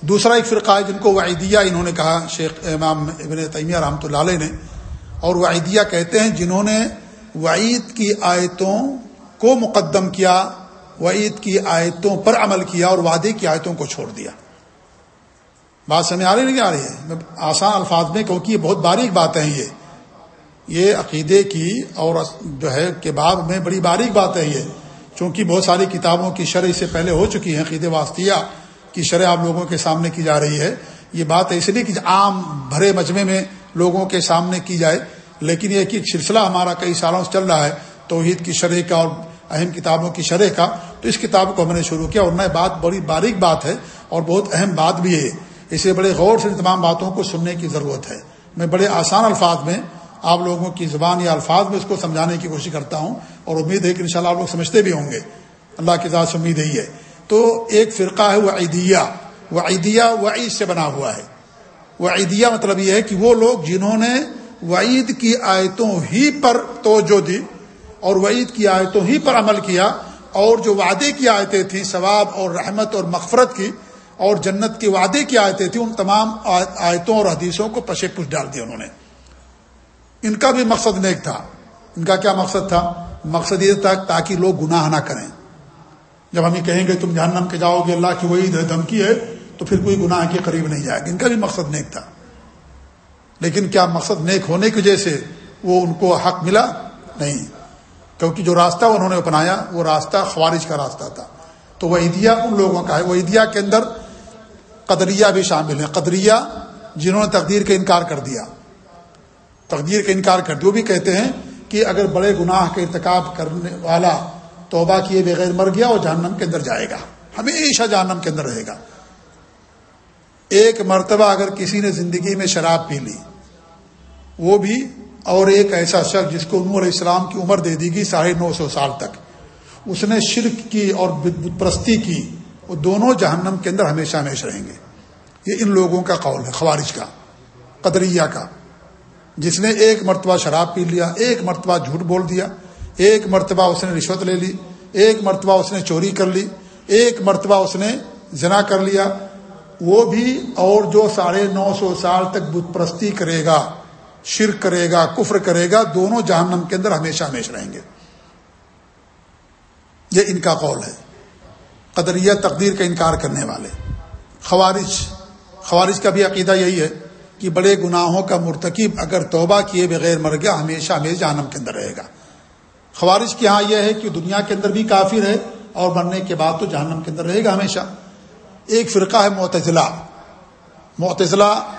دوسرا ایک فرقہ ہے جن کو وعیدیہ انہوں نے کہا، شیخ امام ابن تیمیہ رحمۃ اللہ علیہ نے۔ اور وعیدیہ کہتے ہیں جنہوں نے وعید کی آیتوں کو مقدم کیا، وعید کی آیتوں پر عمل کیا اور وعدے کی آیتوں کو چھوڑ دیا۔ بات سمجھ آ رہی نہیں آ رہی ہے؟ آسان الفاظ میں کیونکہ یہ بہت باریک باتیں ہیں یہ۔ یہ عقیدے کی اور جو ہے کے باب میں بڑی باریک بات ہے یہ، چونکہ بہت ساری کتابوں کی شرح اس سے پہلے ہو چکی ہیں عقید واسطیہ کی شرح آپ لوگوں کے سامنے کی جا رہی ہے۔ یہ بات اس لیے کہ عام بھرے مجمے میں لوگوں کے سامنے کی جائے۔ لیکن یہ کہ سلسلہ ہمارا کئی سالوں سے چل رہا ہے، توحید کی شرح کا اور اہم کتابوں کی شرح کا، تو اس کتاب کو ہم نے شروع کیا۔ اور نئے بات، بڑی باریک بات ہے اور بہت اہم بات بھی ہے۔ اسے بڑے غور سے تمام باتوں کو سننے کی ضرورت ہے۔ میں بڑے آسان الفاظ میں آپ لوگوں کی زبان یا الفاظ میں اس کو سمجھانے کی کوشش کرتا ہوں اور امید ہے کہ انشاءاللہ آپ لوگ سمجھتے بھی ہوں گے۔ اللہ کی ذات سے امید یہی ہے۔ تو ایک فرقہ ہے وہ عیدیہ وہ عیدیہ وعید سے بنا ہوا ہے۔ وہ عیدیہ مطلب یہ ہے کہ وہ لوگ جنہوں نے وعید کی آیتوں ہی پر توجہ دی اور وعید کی آیتوں ہی پر عمل کیا اور جو وعدے کی آیتیں تھیں، ثواب اور رحمت اور مغفرت کی اور جنت کے وعدے کی آیتیں تھیں، ان تمام آیتوں اور حدیثوں کو پشے پش ڈال دیا انہوں نے۔ ان کا بھی مقصد نیک تھا۔ ان کا کیا مقصد تھا؟ مقصد یہ تھا تاکہ لوگ گناہ نہ کریں۔ جب ہم یہ کہیں گے تم جہنم کے جاؤ گے، اللہ کی وہی دھمکی ہے، تو پھر کوئی گناہ کے قریب نہیں جائے گا۔ ان کا بھی مقصد نیک تھا۔ لیکن کیا مقصد نیک ہونے کی وجہ سے وہ ان کو حق ملا؟ نہیں۔ کیونکہ جو راستہ انہوں نے اپنایا، وہ راستہ خوارج کا راستہ تھا۔ تو وہ عیدیہ ان لوگوں کا ہے۔ وہ عیدیہ کے اندر قدریہ بھی شامل ہیں۔ قدریہ جنہوں نے تقدیر کا انکار کر دیا۔ تقدیر کا انکار کر دیا۔ وہ بھی کہتے ہیں کہ اگر بڑے گناہ کا ارتکاب کرنے والا توبہ کیے بغیر مر گیا وہ جہنم کے اندر جائے گا۔ ہمیشہ جہنم کے اندر رہے گا۔ ایک مرتبہ اگر کسی نے زندگی میں شراب پی لی، وہ بھی اور ایک ایسا شخص جس کو علیہ السلام کی عمر دے دی گئی، ساڑھے نو سو سال تک۔ اس نے شرک کی اور پرستی کی، وہ دونوں جہنم کے اندر ہمیشہ ہمیشہ رہیں گے۔ یہ ان لوگوں کا قول ہے، خوارج کا، قدریہ کا۔ جس نے ایک مرتبہ شراب پی لیا، ایک مرتبہ جھوٹ بول دیا، ایک مرتبہ اس نے رشوت لے لی، ایک مرتبہ اس نے چوری کر لی، ایک مرتبہ اس نے زنا کر لیا، وہ بھی اور جو ساڑھے نو سو سال تک بت پرستی کرے گا، شرک کرے گا، کفر کرے گا، دونوں جہنم کے اندر ہمیشہ ہمیشہ رہیں گے۔ یہ ان کا قول ہے۔ قدریہ تقدیر کا انکار کرنے والے۔ خوارج خوارج کا بھی عقیدہ یہی ہے۔ کہ بڑے گناہوں کا مرتکب اگر توبہ کیے بغیر مر گیا، ہمیشہ ہمیشہ جہنم کے اندر رہے گا۔ خوارج کی ہاں یہ ہے کہ دنیا کے اندر بھی کافی رہے اور مرنے کے بعد تو جہنم کے اندر رہے گا ہمیشہ۔ ایک فرقہ ہے معتزلہ۔ معتزلہ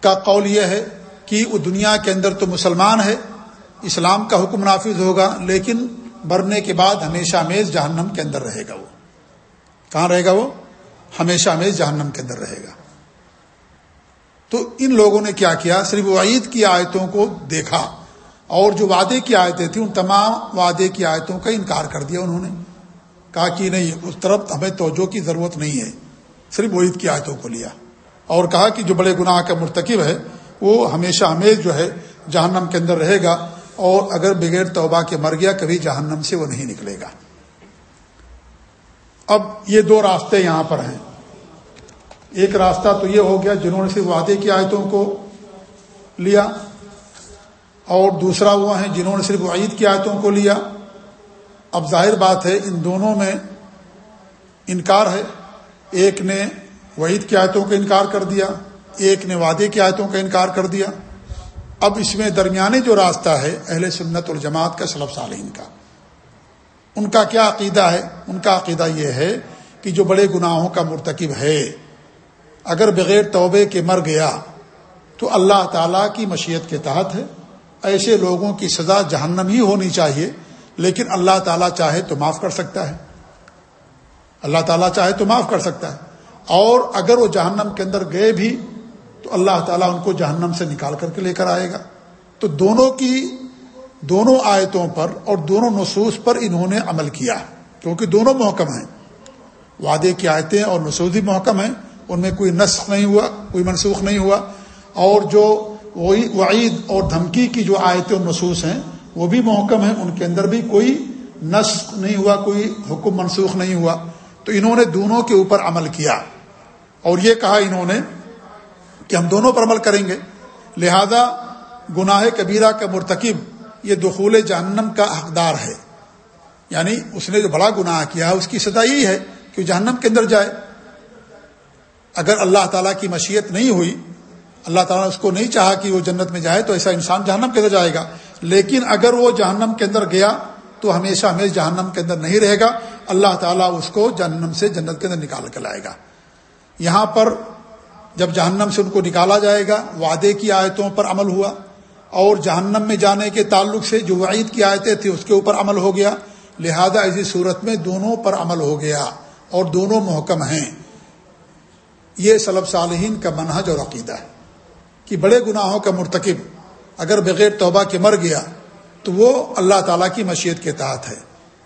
کا قول یہ ہے کہ وہ دنیا کے اندر تو مسلمان ہے، اسلام کا حکم نافذ ہوگا، لیکن مرنے کے بعد ہمیشہ ہمیش جہنم کے اندر رہے گا وہ۔ کہاں رہے گا وہ؟ ہمیشہ ہمیش جہنم کے اندر رہے گا۔ تو ان لوگوں نے کیا کیا؟ صرف وعید کی آیتوں کو دیکھا اور جو وعدے کی آیتیں تھیں، ان تمام وعدے کی آیتوں کا انکار کر دیا انہوں نے۔ کہا کہ نہیں، اس طرف ہمیں توجہ کی ضرورت نہیں ہے۔ صرف وعید کی آیتوں کو لیا۔ اور کہا کہ جو بڑے گناہ کا مرتکب ہے، وہ ہمیشہ ہمیش جو ہے جہنم کے اندر رہے گا اور اگر بغیر توبہ کے مر گیا، کبھی جہنم سے وہ نہیں نکلے گا۔ اب یہ دو راستے یہاں پر ہیں۔ ایک راستہ تو یہ ہو گیا جنہوں نے صرف وعدے کی آیتوں کو لیا اور دوسرا وہ ہیں جنہوں نے صرف عید کی آیتوں کو لیا۔ اب ظاہر بات ہے ان دونوں میں انکار ہے۔ ایک نے وعید کی آیتوں کا انکار کر دیا، ایک نے وعدے کی آیتوں کا انکار کر دیا۔ اب اس میں درمیانی جو راستہ ہے اہل سنت الجماعت کا سلب صالحین کا۔ ان کا کیا عقیدہ ہے؟ ان کا عقیدہ یہ ہے کہ جو بڑے گناہوں کا مرتکب ہے۔ اگر بغیر توبے کے مر گیا تو اللہ تعالیٰ کی مشیت کے تحت ہے۔ ایسے لوگوں کی سزا جہنم ہی ہونی چاہیے، لیکن اللہ تعالیٰ چاہے تو معاف کر سکتا ہے۔ اللہ تعالیٰ چاہے تو معاف کر سکتا ہے۔ اور اگر وہ جہنم کے اندر گئے بھی تو اللہ تعالیٰ ان کو جہنم سے نکال کر کے لے کر آئے گا۔ تو دونوں کی دونوں آیتوں پر اور دونوں نصوص پر انہوں نے عمل کیا کیونکہ دونوں محکم ہیں۔ وعدے کی آیتیں اور بھی محکم ہیں۔ ان میں کوئی نسخ نہیں ہوا، کوئی منسوخ نہیں ہوا۔ اور جو وعید اور دھمکی کی جو آیتیں اور محسوس ہیں، وہ بھی محکم ہیں۔ ان کے اندر بھی کوئی نسخ نہیں ہوا، کوئی حکم منسوخ نہیں ہوا۔ تو انہوں نے دونوں کے اوپر عمل کیا۔ اور یہ کہا انہوں نے کہ ہم دونوں پر عمل کریں گے۔ لہذا گناہ کبیرہ کا مرتکب یہ دخول جہنم کا حقدار ہے۔ یعنی اس نے جو بڑا گناہ کیا، اس کی سزا یہی ہے کہ جہنم کے اندر جائے۔ اگر اللہ تعالیٰ کی مشیت نہیں ہوئی، اللہ تعالیٰ نے اس کو نہیں چاہا کہ وہ جنت میں جائے تو ایسا انسان جہنم کے اندر جائے گا۔ لیکن اگر وہ جہنم کے اندر گیا تو ہمیشہ ہمیشہ جہنم کے اندر نہیں رہے گا، اللہ تعالیٰ اس کو جہنم سے جنت کے اندر نکال کر لائے گا۔ یہاں پر جب جہنم سے ان کو نکالا جائے گا، وعدے کی آیتوں پر عمل ہوا، اور جہنم میں جانے کے تعلق سے جو وعید کی آیتیں تھیں اس کے اوپر عمل ہو گیا، لہذا ایسی صورت میں دونوں پر عمل ہو گیا، اور دونوں محکم ہیں۔ یہ سلب صالحین کا منہج اور عقیدہ ہے کہ بڑے گناہوں کا مرتکب اگر بغیر توبہ کے مر گیا تو وہ اللہ تعالیٰ کی مشیت کے تحت ہے۔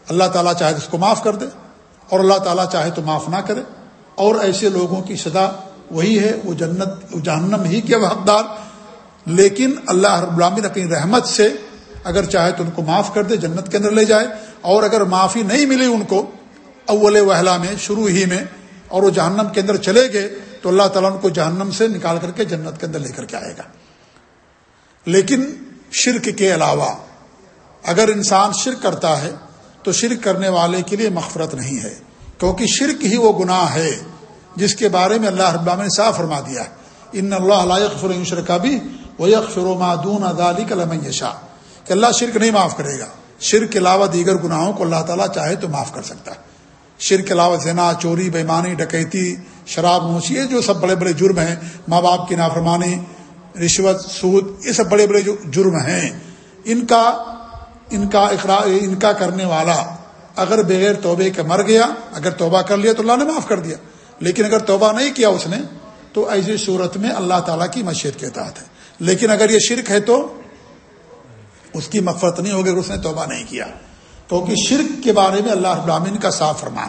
اللہ تعالیٰ چاہے تو اس کو معاف کر دے اور اللہ تعالیٰ چاہے تو معاف نہ کرے۔ اور ایسے لوگوں کی سزا وہی ہے، وہ جنت جہنم ہی کے حقدار۔ لیکن اللہ رب العالمین اپنی رحمت سے اگر چاہے تو ان کو معاف کر دے، جنت کے اندر لے جائے۔ اور اگر معافی نہیں ملی ان کو، اول وحلا میں، شروع ہی میں اور وہ جہنم کے اندر چلے گئے تو اللہ تعالیٰ ان کو جہنم سے نکال کر کے جنت کے اندر لے کر کے آئے گا۔ لیکن شرک کے علاوہ اگر انسان شرک کرتا ہے تو شرک کرنے والے کے لیے مغفرت نہیں ہے، کیونکہ شرک ہی وہ گناہ ہے جس کے بارے میں اللہ رب نے صاف فرما دیا ہے۔ ان اللہ علیہ شرکا بھی وہ یک و معدون ادالی کا شاہ کہ اللہ شرک نہیں معاف کرے گا۔ شرک کے علاوہ دیگر گناہوں کو اللہ تعالیٰ چاہے تو معاف کر سکتا ہے۔ شرک کے علاوہ زنا، چوری، بےمانی، ڈکیتی، شراب نوشی یہ جو سب بڑے بڑے جرم ہیں، ماں باپ کی نافرمانی، رشوت، سود، یہ سب بڑے بڑے جو جرم ہیں، ان کا ان کا اقرار ان کا کرنے والا اگر بغیر توبے کے مر گیا، اگر توبہ کر لیا تو اللہ نے معاف کر دیا۔ لیکن اگر توبہ نہیں کیا اس نے، تو ایسی صورت میں اللہ تعالیٰ کی مشیت کے تحت ہے۔ لیکن اگر یہ شرک ہے تو اس کی مفرت نہیں ہوگی اگر اس نے توبہ نہیں کیا۔ کیونکہ شرک کے بارے میں اللہ ابراہین کا صاف فرما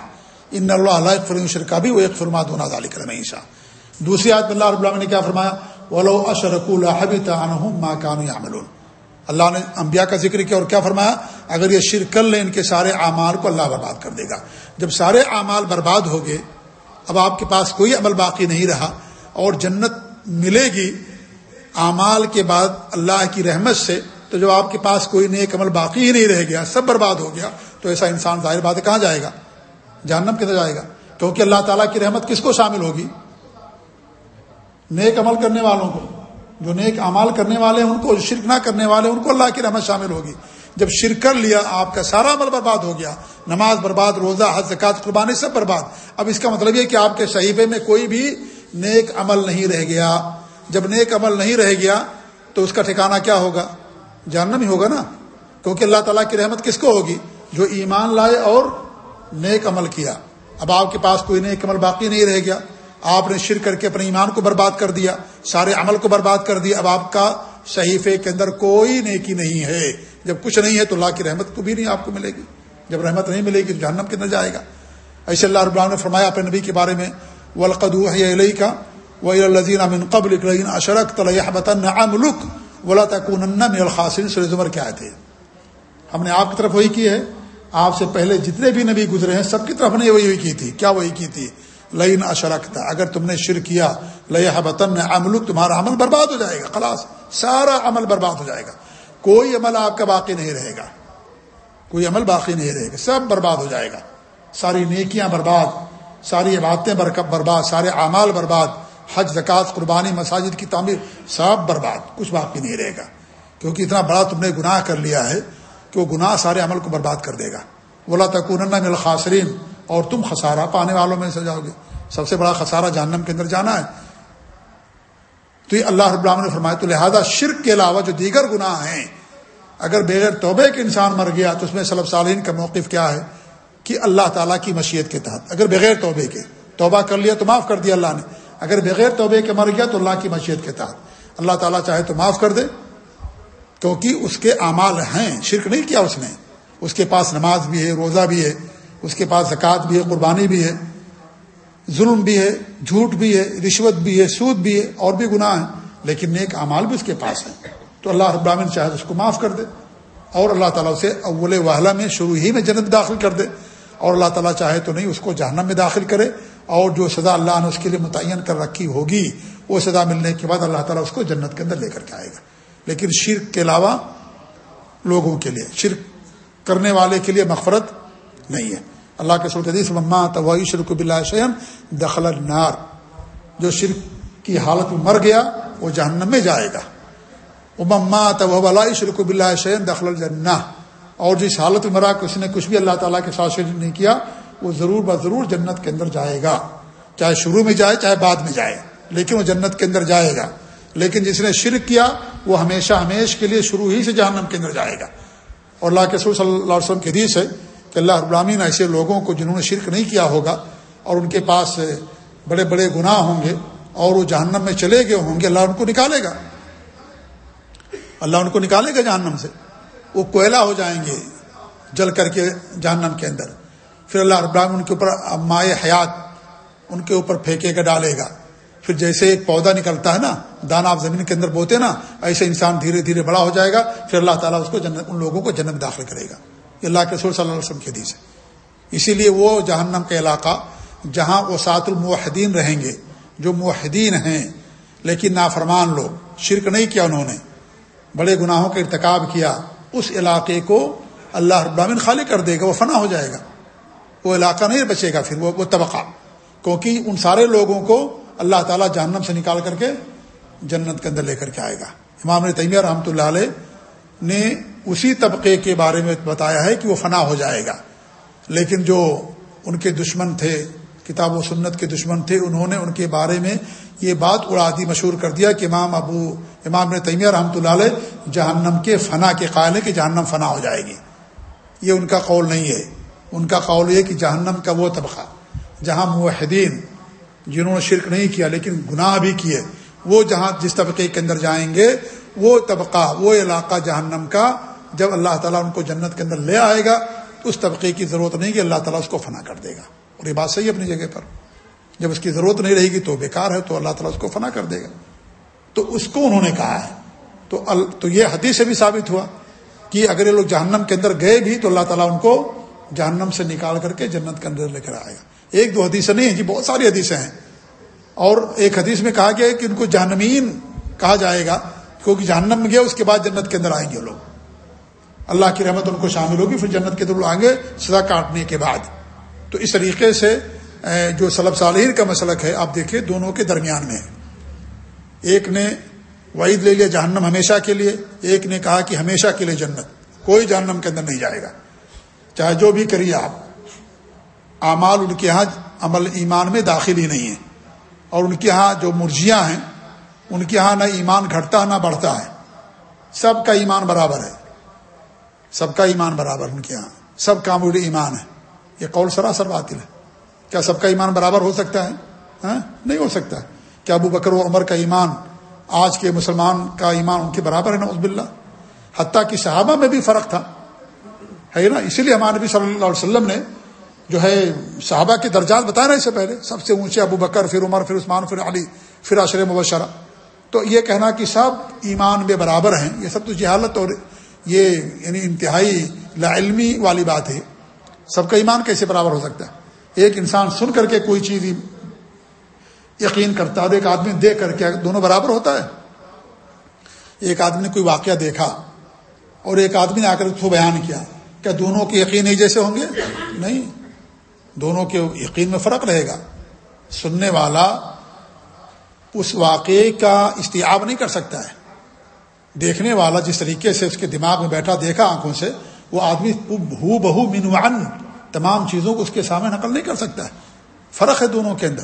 ان اللہ علیہ فرم شرکا بھی وہ ایک فرما دونوں ظالی کرم شاہ دوسری آج اللہ رب نے کیا فرمایا؟ ولو اشرک ماں کان اللہ نے انبیاء کا ذکر کیا اور کیا فرمایا؟ اگر یہ شرک کر لیں، ان کے سارے اعمال کو اللہ برباد کر دے گا۔ جب سارے اعمال برباد ہو گئے، اب آپ کے پاس کوئی عمل باقی نہیں رہا اور جنت ملے گی، اعمال کے بعد اللہ کی رحمت سے تو جب آپ کے پاس کوئی نیک عمل باقی ہی نہیں رہ گیا، سب برباد ہو گیا، تو ایسا انسان ظاہر بات کہاں جائے گا؟ جہنم کدھر جائے گا؟ کیونکہ اللہ تعالیٰ کی رحمت کس کو شامل ہوگی؟ نیک عمل کرنے والوں کو۔ جو نیک امال کرنے والے ہیں، ان کو شرک نہ کرنے والے، ان کو اللہ کی رحمت شامل ہوگی۔ جب شرک کر لیا، آپ کا سارا عمل برباد ہو گیا۔ نماز برباد، روزہ حد زکات قربانی سب برباد۔ اب اس کا مطلب یہ کہ آپ کے صحیفے میں کوئی بھی نیک عمل نہیں رہ گیا۔ جب نیک عمل نہیں رہ گیا، تو اس کا ٹھکانہ کیا ہوگا؟ جاننا بھی ہوگا نا؟ کیونکہ اللہ تعالیٰ کی رحمت کس کو ہوگی؟ جو ایمان لائے اور نیک عمل کیا۔ اب آپ کے پاس کوئی نیک عمل باقی نہیں رہ گیا۔ آپ نے شر کر کے اپنے ایمان کو برباد کر دیا، سارے عمل کو برباد کر دیا۔ اب آپ کا صحیفے کے اندر کوئی نیکی نہیں ہے۔ جب کچھ نہیں ہے تو اللہ کی رحمت کو بھی نہیں آپ کو ملے گی۔ جب رحمت نہیں ملے گی تو جہنم کے اندر جائے گا۔ ایسے اللہ رب نے فرمایا اپنے نبی کے بارے میں ولقدو علیہ کا وہ الزین امن قبل اشرک ملک ولا تکن الخاصن سر زمر کیا تھے ہم نے آپ کی طرف وہی کی ہے۔ آپ سے پہلے جتنے بھی نبی گزرے ہیں، سب کی طرف نے وہی کی تھی۔ کیا وہی کی تھی؟ لین اشرک تھا اگر تم نے شر کیا لہ بطن املک تمہارا عمل برباد ہو جائے گا۔ خلاص، سارا عمل برباد ہو جائے گا۔ کوئی عمل آپ کا باقی نہیں رہے گا۔ کوئی عمل باقی نہیں رہے گا۔ سب برباد ہو جائے گا۔ ساری نیکیاں برباد، ساری عبادتیں برباد، سارے اعمال برباد۔ حج زکوٰۃ قربانی، مساجد کی تعمیر سب برباد، کچھ باقی نہیں رہے گا۔ کیونکہ اتنا بڑا تم نے گناہ کر لیا ہے کہ وہ گناہ سارے عمل کو برباد کر دے گا۔ بولا تکون من الخاصرین اور تم خسارہ پانے والوں میں سے جاؤ گے۔ سب سے بڑا خسارہ جہنم کے اندر جانا ہے۔ تو یہ اللہ رب نے فرمایا، تو لہذا شرک کے علاوہ جو دیگر گناہ ہیں، اگر بغیر توبے کے انسان مر گیا، تو اس میں صلب صالحین کا موقف کیا ہے؟ کہ اللہ تعالیٰ کی مشیت کے تحت، اگر بغیر توبے کے۔ توبہ کر لیا تو معاف کر دیا اللہ نے۔ اگر بغیر توبے کے مر گیا تو اللہ کی مشیت کے تحت۔ اللہ تعالیٰ چاہے تو معاف کر دے، کیونکہ اس کے اعمال ہیں، شرک نہیں کیا اس نے۔ اس کے پاس نماز بھی ہے، روزہ بھی ہے، اس کے پاس زکوٰۃ بھی ہے، قربانی بھی ہے، ظلم بھی ہے، جھوٹ بھی ہے، رشوت بھی ہے، سود بھی ہے، اور بھی گناہ ہیں، لیکن نیک اعمال بھی اس کے پاس ہیں۔ تو اللہ رب العالمین چاہے اس کو معاف کر دے، اور اللہ تعالیٰ اسے اول وحلہ میں، شروع ہی میں جنت داخل کر دے۔ اور اللہ تعالیٰ چاہے تو نہیں، اس کو جہنم میں داخل کرے۔ اور جو سزا اللہ نے اس کے لیے متعین کر رکھی ہوگی، وہ سزا ملنے کے بعد اللہ تعالیٰ اس کو جنت کے اندر لے کر کے آئے گا۔ لیکن شرک کے علاوہ لوگوں کے لیے، شرک کرنے والے کے لیے مغفرت نہیں ہے۔ اللہ کے سلطدیث مما طوی شرک بلّہ شیم دخل نار جو شرک کی حالت میں مر گیا، وہ جہنم میں جائے گا۔ امما طلّہ شرک بلّہ شیم دخل الجنہ اور جس حالت میں مرا کہ اس نے کچھ بھی اللہ تعالیٰ کے ساتھ شرک نہیں کیا وہ ضرور ب ضرور جنت کے اندر جائے گا۔ چاہے شروع میں جائے، چاہے بعد میں جائے۔ لیکن وہ جنت کے اندر جائے گا۔ لیکن جس نے شرک کیا، وہ ہمیشہ ہمیش کے لیے شروع ہی سے جہنم کے اندر جائے گا۔ اور اللہ کے سور صلی اللہ علیہ وسلم کے حدیث ہے کہ اللہ ابراہین ایسے لوگوں کو جنہوں نے شرک نہیں کیا ہوگا اور ان کے پاس بڑے بڑے گناہ ہوں گے اور وہ جہنم میں چلے گئے ہوں گے، اللہ ان کو نکالے گا۔ اللہ ان کو نکالے گا جہنم سے۔ وہ کوئلہ ہو جائیں گے جل کر کے جہنم کے اندر۔ پھر اللہ ابراہیم ان کے اوپر مائع حیات ان کے اوپر پھینکے گا، ڈالے گا۔ پھر جیسے ایک پودا نکلتا ہے نا، دانا آپ زمین کے اندر بوتے نا، ایسے انسان دھیرے دھیرے بڑا ہو جائے گا، پھر اللہ تعالیٰ اس کو جنت، ان لوگوں کو جنت داخل کرے گا۔ اللہ کے سور صلی اللہ علیہ وسلم کی حدیث ہے۔ اسی لیے وہ جہنم کا علاقہ جہاں وہ سات الموحدین رہیں گے، جو موحدین ہیں، لیکن نافرمان لوگ، شرک نہیں کیا انہوں نے، بڑے گناہوں کا ارتکاب کیا، اس علاقے کو اللہ ابراہین خالی کر دے گا، وہ فنا ہو جائے گا۔ وہ علاقہ نہیں بچے گا پھر، وہ وہ طبقہ۔ کیونکہ ان سارے لوگوں کو اللہ تعالیٰ جہنم سے نکال کر کے جنت کے اندر لے کر کے آئے گا۔ امام تیمیہ رحمۃ اللہ علیہ نے اسی طبقے کے بارے میں بتایا ہے کہ وہ فنا ہو جائے گا۔ لیکن جو ان کے دشمن تھے، کتاب و سنت کے دشمن تھے، انہوں نے ان کے بارے میں یہ بات اڑا دی، مشہور کر دیا کہ امام ابو، امام نے تیمیہ رحمۃ اللہ علیہ جہنم کے فنا کے قائل ہے کہ جہنم فنا ہو جائے گی۔ یہ ان کا قول نہیں ہے۔ ان کا قول یہ کہ جہنم کا وہ طبقہ جہاں موحدین جنہوں نے شرک نہیں کیا لیکن گناہ بھی کیے، وہ جہاں جس طبقے کے اندر جائیں گے، وہ طبقہ، وہ علاقہ جہنم کا جب اللہ تعالیٰ ان کو جنت کے اندر لے آئے گا، تو اس طبقے کی ضرورت نہیں کہ اللہ تعالیٰ اس کو فنا کر دے گا۔ اور یہ بات صحیح ہے اپنی جگہ پر۔ جب اس کی ضرورت نہیں رہے گی تو بیکار ہے، تو اللہ تعالیٰ اس کو فنا کر دے گا۔ تو اس کو انہوں نے کہا ہے۔ تو ال تو یہ حدیث سے بھی ثابت ہوا کہ اگر یہ لوگ جہنم کے اندر گئے بھی تو اللہ تعالیٰ ان کو جہنم سے نکال کر کے جنت کے اندر لے کر آئے گا۔ ایک دو حدیثیں نہیں ہیں جی بہت ساری حدیثیں ہیں۔ اور ایک حدیث میں کہا گیا کہ ان کو جہنمین کہا جائے گا، کیونکہ جہنم میں گیا اس کے بعد جنت کے اندر آئیں گے لوگ۔ اللہ کی رحمت ان کو شامل ہوگی، پھر جنت کے اندر آئیں گے سزا کاٹنے کے بعد۔ تو اس طریقے سے جو سلب صالحین کا مسلک ہے، آپ دیکھیں دونوں کے درمیان میں ایک نے وعید لے لیا جہنم ہمیشہ کے لیے، ایک نے کہا کہ ہمیشہ کے لیے جنت، کوئی جہنم کے اندر نہیں جائے گا۔ چاہے جو بھی کریے آپ، اعمال ان کے ہاں عمل ایمان میں داخل ہی نہیں ہے اور ان کے ہاں جو مرجیاں ہیں، ان کے ہاں نہ ایمان گھٹتا نہ بڑھتا ہے۔ سب کا ایمان برابر ہے۔ سب کا ایمان برابر ان کے ہاں۔ سب کا مڑ ایمان ہے۔ یہ قول سراسر باطل ہے۔ کیا سب کا ایمان برابر ہو سکتا ہے؟ ہاں؟ نہیں ہو سکتا۔ کیا ابو بکر و عمر کا ایمان آج کے مسلمان کا ایمان ان کے برابر ہے؟ نا عزب اللہ حتیٰ کہ صحابہ میں بھی فرق تھا۔ ہے نا؟ اسی لیے ہمارے نبی صلی اللہ علیہ وسلم نے جو ہے صحابہ کے درجات بتایا نا اس سے پہلے، سب سے اونچے ابو بکر، پھر عمر، پھر عثمان، پھر علی، پھر عشر مبشرہ۔ تو یہ کہنا کہ سب ایمان میں برابر ہیں، یہ سب تو جہالت اور یہ یعنی انتہائی لا علمی والی بات ہے۔ سب کا ایمان کیسے برابر ہو سکتا ہے؟ ایک انسان سن کر کے کوئی چیز یقین کرتا ہے، ایک آدمی دیکھ کر کے دونوں برابر ہوتا ہے۔ ایک آدمی نے کوئی واقعہ دیکھا اور ایک آدمی نے آ کر اس کو بیان کیا۔ کیا دونوں کے یقین ایک جیسے ہوں گے؟ نہیں. دونوں کے یقین میں فرق رہے گا. سننے والا اس واقعے کا استیاب نہیں کر سکتا ہے. دیکھنے والا جس طریقے سے اس کے دماغ میں بیٹھا، دیکھا آنکھوں سے، وہ آدمی ہو بہو منوان تمام چیزوں کو اس کے سامنے نقل نہیں کر سکتا ہے. فرق ہے دونوں کے اندر.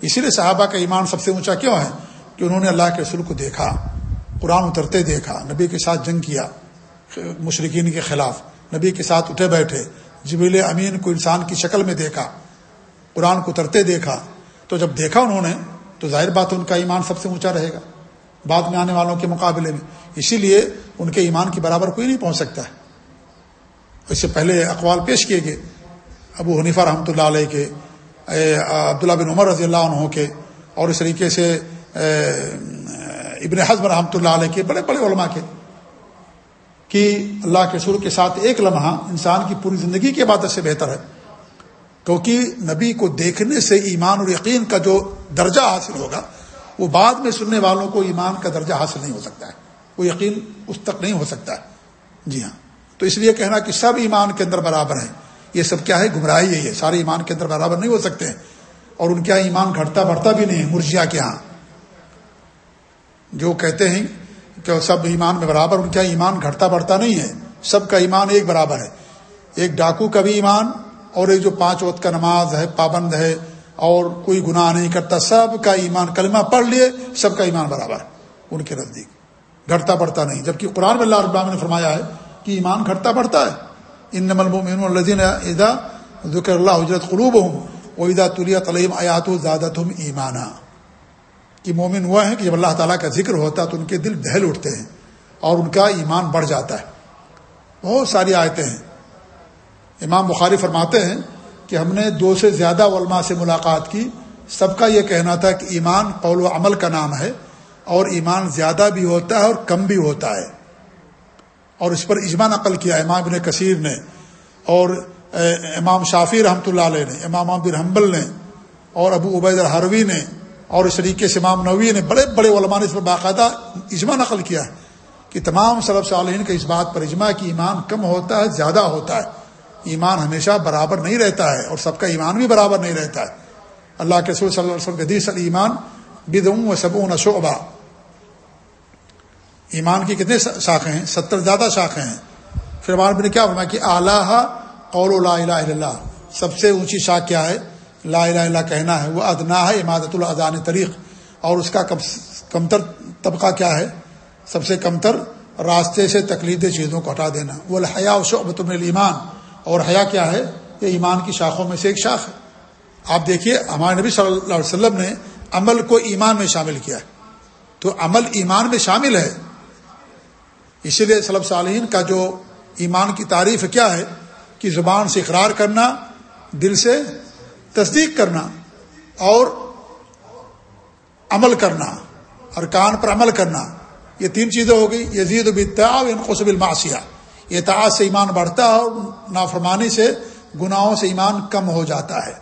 اسی لیے صحابہ کا ایمان سب سے اونچا کیوں ہے؟ کہ انہوں نے اللہ کے رسول کو دیکھا، قرآن اترتے دیکھا، نبی کے ساتھ جنگ کیا مشرقین کے خلاف. نبی کے ساتھ اٹھے بیٹھے جبیل امین کو انسان کی شکل میں دیکھا، قرآن کو اترتے دیکھا، تو جب دیکھا انہوں نے، تو ظاہر بات ان کا ایمان سب سے اونچا رہے گا۔ بعد میں آنے والوں کے مقابلے میں۔ اسی لیے ان کے ایمان کی برابر کوئی نہیں پہنچ سکتا۔ ہے اس سے پہلے اقوال پیش کیے گئے۔ ابو حنیفہ رحمۃ اللہ علیہ کے عبداللہ بن عمر رضی اللہ عنہ کے، اور اس طریقے سے ابن حضم رحمۃ اللہ علیہ کے، بڑے بڑے علماء کے۔ کہ اللہ کے سر کے ساتھ ایک لمحہ انسان کی پوری زندگی کی عبادت سے بہتر ہے۔ کیونکہ نبی کو دیکھنے سے ایمان اور یقین کا جو درجہ حاصل ہوگا، وہ بعد میں سننے والوں کو ایمان کا درجہ حاصل نہیں ہو سکتا ہے۔ وہ یقین اس تک نہیں ہو سکتا ہے۔ جی ہاں۔ تو اس لیے کہنا کہ سب ایمان کے اندر برابر ہیں۔ یہ سب کیا ہے؟ گمراہی ہے یہ۔ سارے ایمان کے اندر برابر نہیں ہو سکتے ہیں۔ اور ان کے یہاں ایمان گھٹتا بڑھتا بھی نہیں ہے۔ مرجیا کے ہاں جو کہتے ہیں کہ سب ایمان میں برابر، ان کا ایمان گھٹتا بڑھتا نہیں ہے۔ سب کا ایمان ایک برابر ہے۔ ایک ڈاکو کا بھی ایمان اور ایک جو پانچ وقت کا نماز ہے، پابند ہے اور کوئی گناہ نہیں کرتا، سب کا ایمان، کلمہ پڑھ لیے، سب کا ایمان برابر۔ ہے ان کے نزدیک۔ گھٹتا بڑھتا نہیں۔ جبکہ قرآن میں اللہ رب نے فرمایا ہے کہ ایمان گھٹتا بڑھتا ہے۔ ان نمل الدین ادا ذکر اللہ حجرت قلوب ہوں ادا تلیہ تعلیم ایات و زیادہ تم ایمانہ کہ مومن وہ ہیں کہ جب اللہ تعالیٰ کا ذکر ہوتا ہے تو ان کے دل دہل اٹھتے ہیں اور ان کا ایمان بڑھ جاتا ہے۔ بہت ساری آیتیں ہیں۔ امام بخاری فرماتے ہیں کہ ہم نے دو سے زیادہ علماء سے ملاقات کی۔ سب کا یہ کہنا تھا کہ ایمان قول و عمل کا نام ہے اور ایمان زیادہ بھی ہوتا ہے اور کم بھی ہوتا ہے۔ اور اس پر اجماع نقل کیا امام ابن کثیر نے اور امام شافی رحمۃ اللہ علیہ نے، امام بن حنبل نے اور ابو عبید الحروی نے۔ اور اس طریقے سے امام نوی نے بڑے بڑے علماء نے اس پر باقاعدہ اجماع نقل کیا ہے کہ تمام صلب صالحین کا اس بات پر اجماع کہ ایمان کم ہوتا ہے، زیادہ ہوتا ہے۔ ایمان ہمیشہ برابر نہیں رہتا ہے اور سب کا ایمان بھی برابر نہیں رہتا ہے۔ اللہ کے صلی اللہ علیہ وسلم کے ایمان بدعوں و سبوں شعبہ۔ ایمان کی کتنے شاخیں ہیں؟ ستر زیادہ شاخیں ہیں۔ پھر ہمارے نے کیا فرمایا کہ اعلیٰ قول لا الہ الا اللہ۔ سب سے اونچی شاخ کیا ہے؟ لا الہ الا کہنا ہے، وہ ادنا ہے امادت الاذان طریق۔ اور اس کا کمتر طبقہ کیا ہے؟ سب سے کمتر راستے سے تکلیف چیزوں کو ہٹا دینا۔ وہ الحیا و شعبۃ ایمان اور حیا کیا ہے؟ یہ ایمان کی شاخوں میں سے ایک شاخ ہے۔ آپ دیکھیے، ہمارے نبی صلی اللہ علیہ وسلم نے عمل کو ایمان میں شامل کیا ہے۔ تو عمل ایمان میں شامل ہے۔ اسی لیے صلب صالحین کا جو ایمان کی تعریف کیا ہے؟ کہ زبان سے اقرار کرنا، دل سے تصدیق کرنا اور عمل کرنا اور کان پر عمل کرنا، یہ تین چیزیں ہو گئی۔ یزید ان قصب الماسیہ یہ تعاذ سے ایمان بڑھتا ہے اور نافرمانی سے گناہوں سے ایمان کم ہو جاتا ہے۔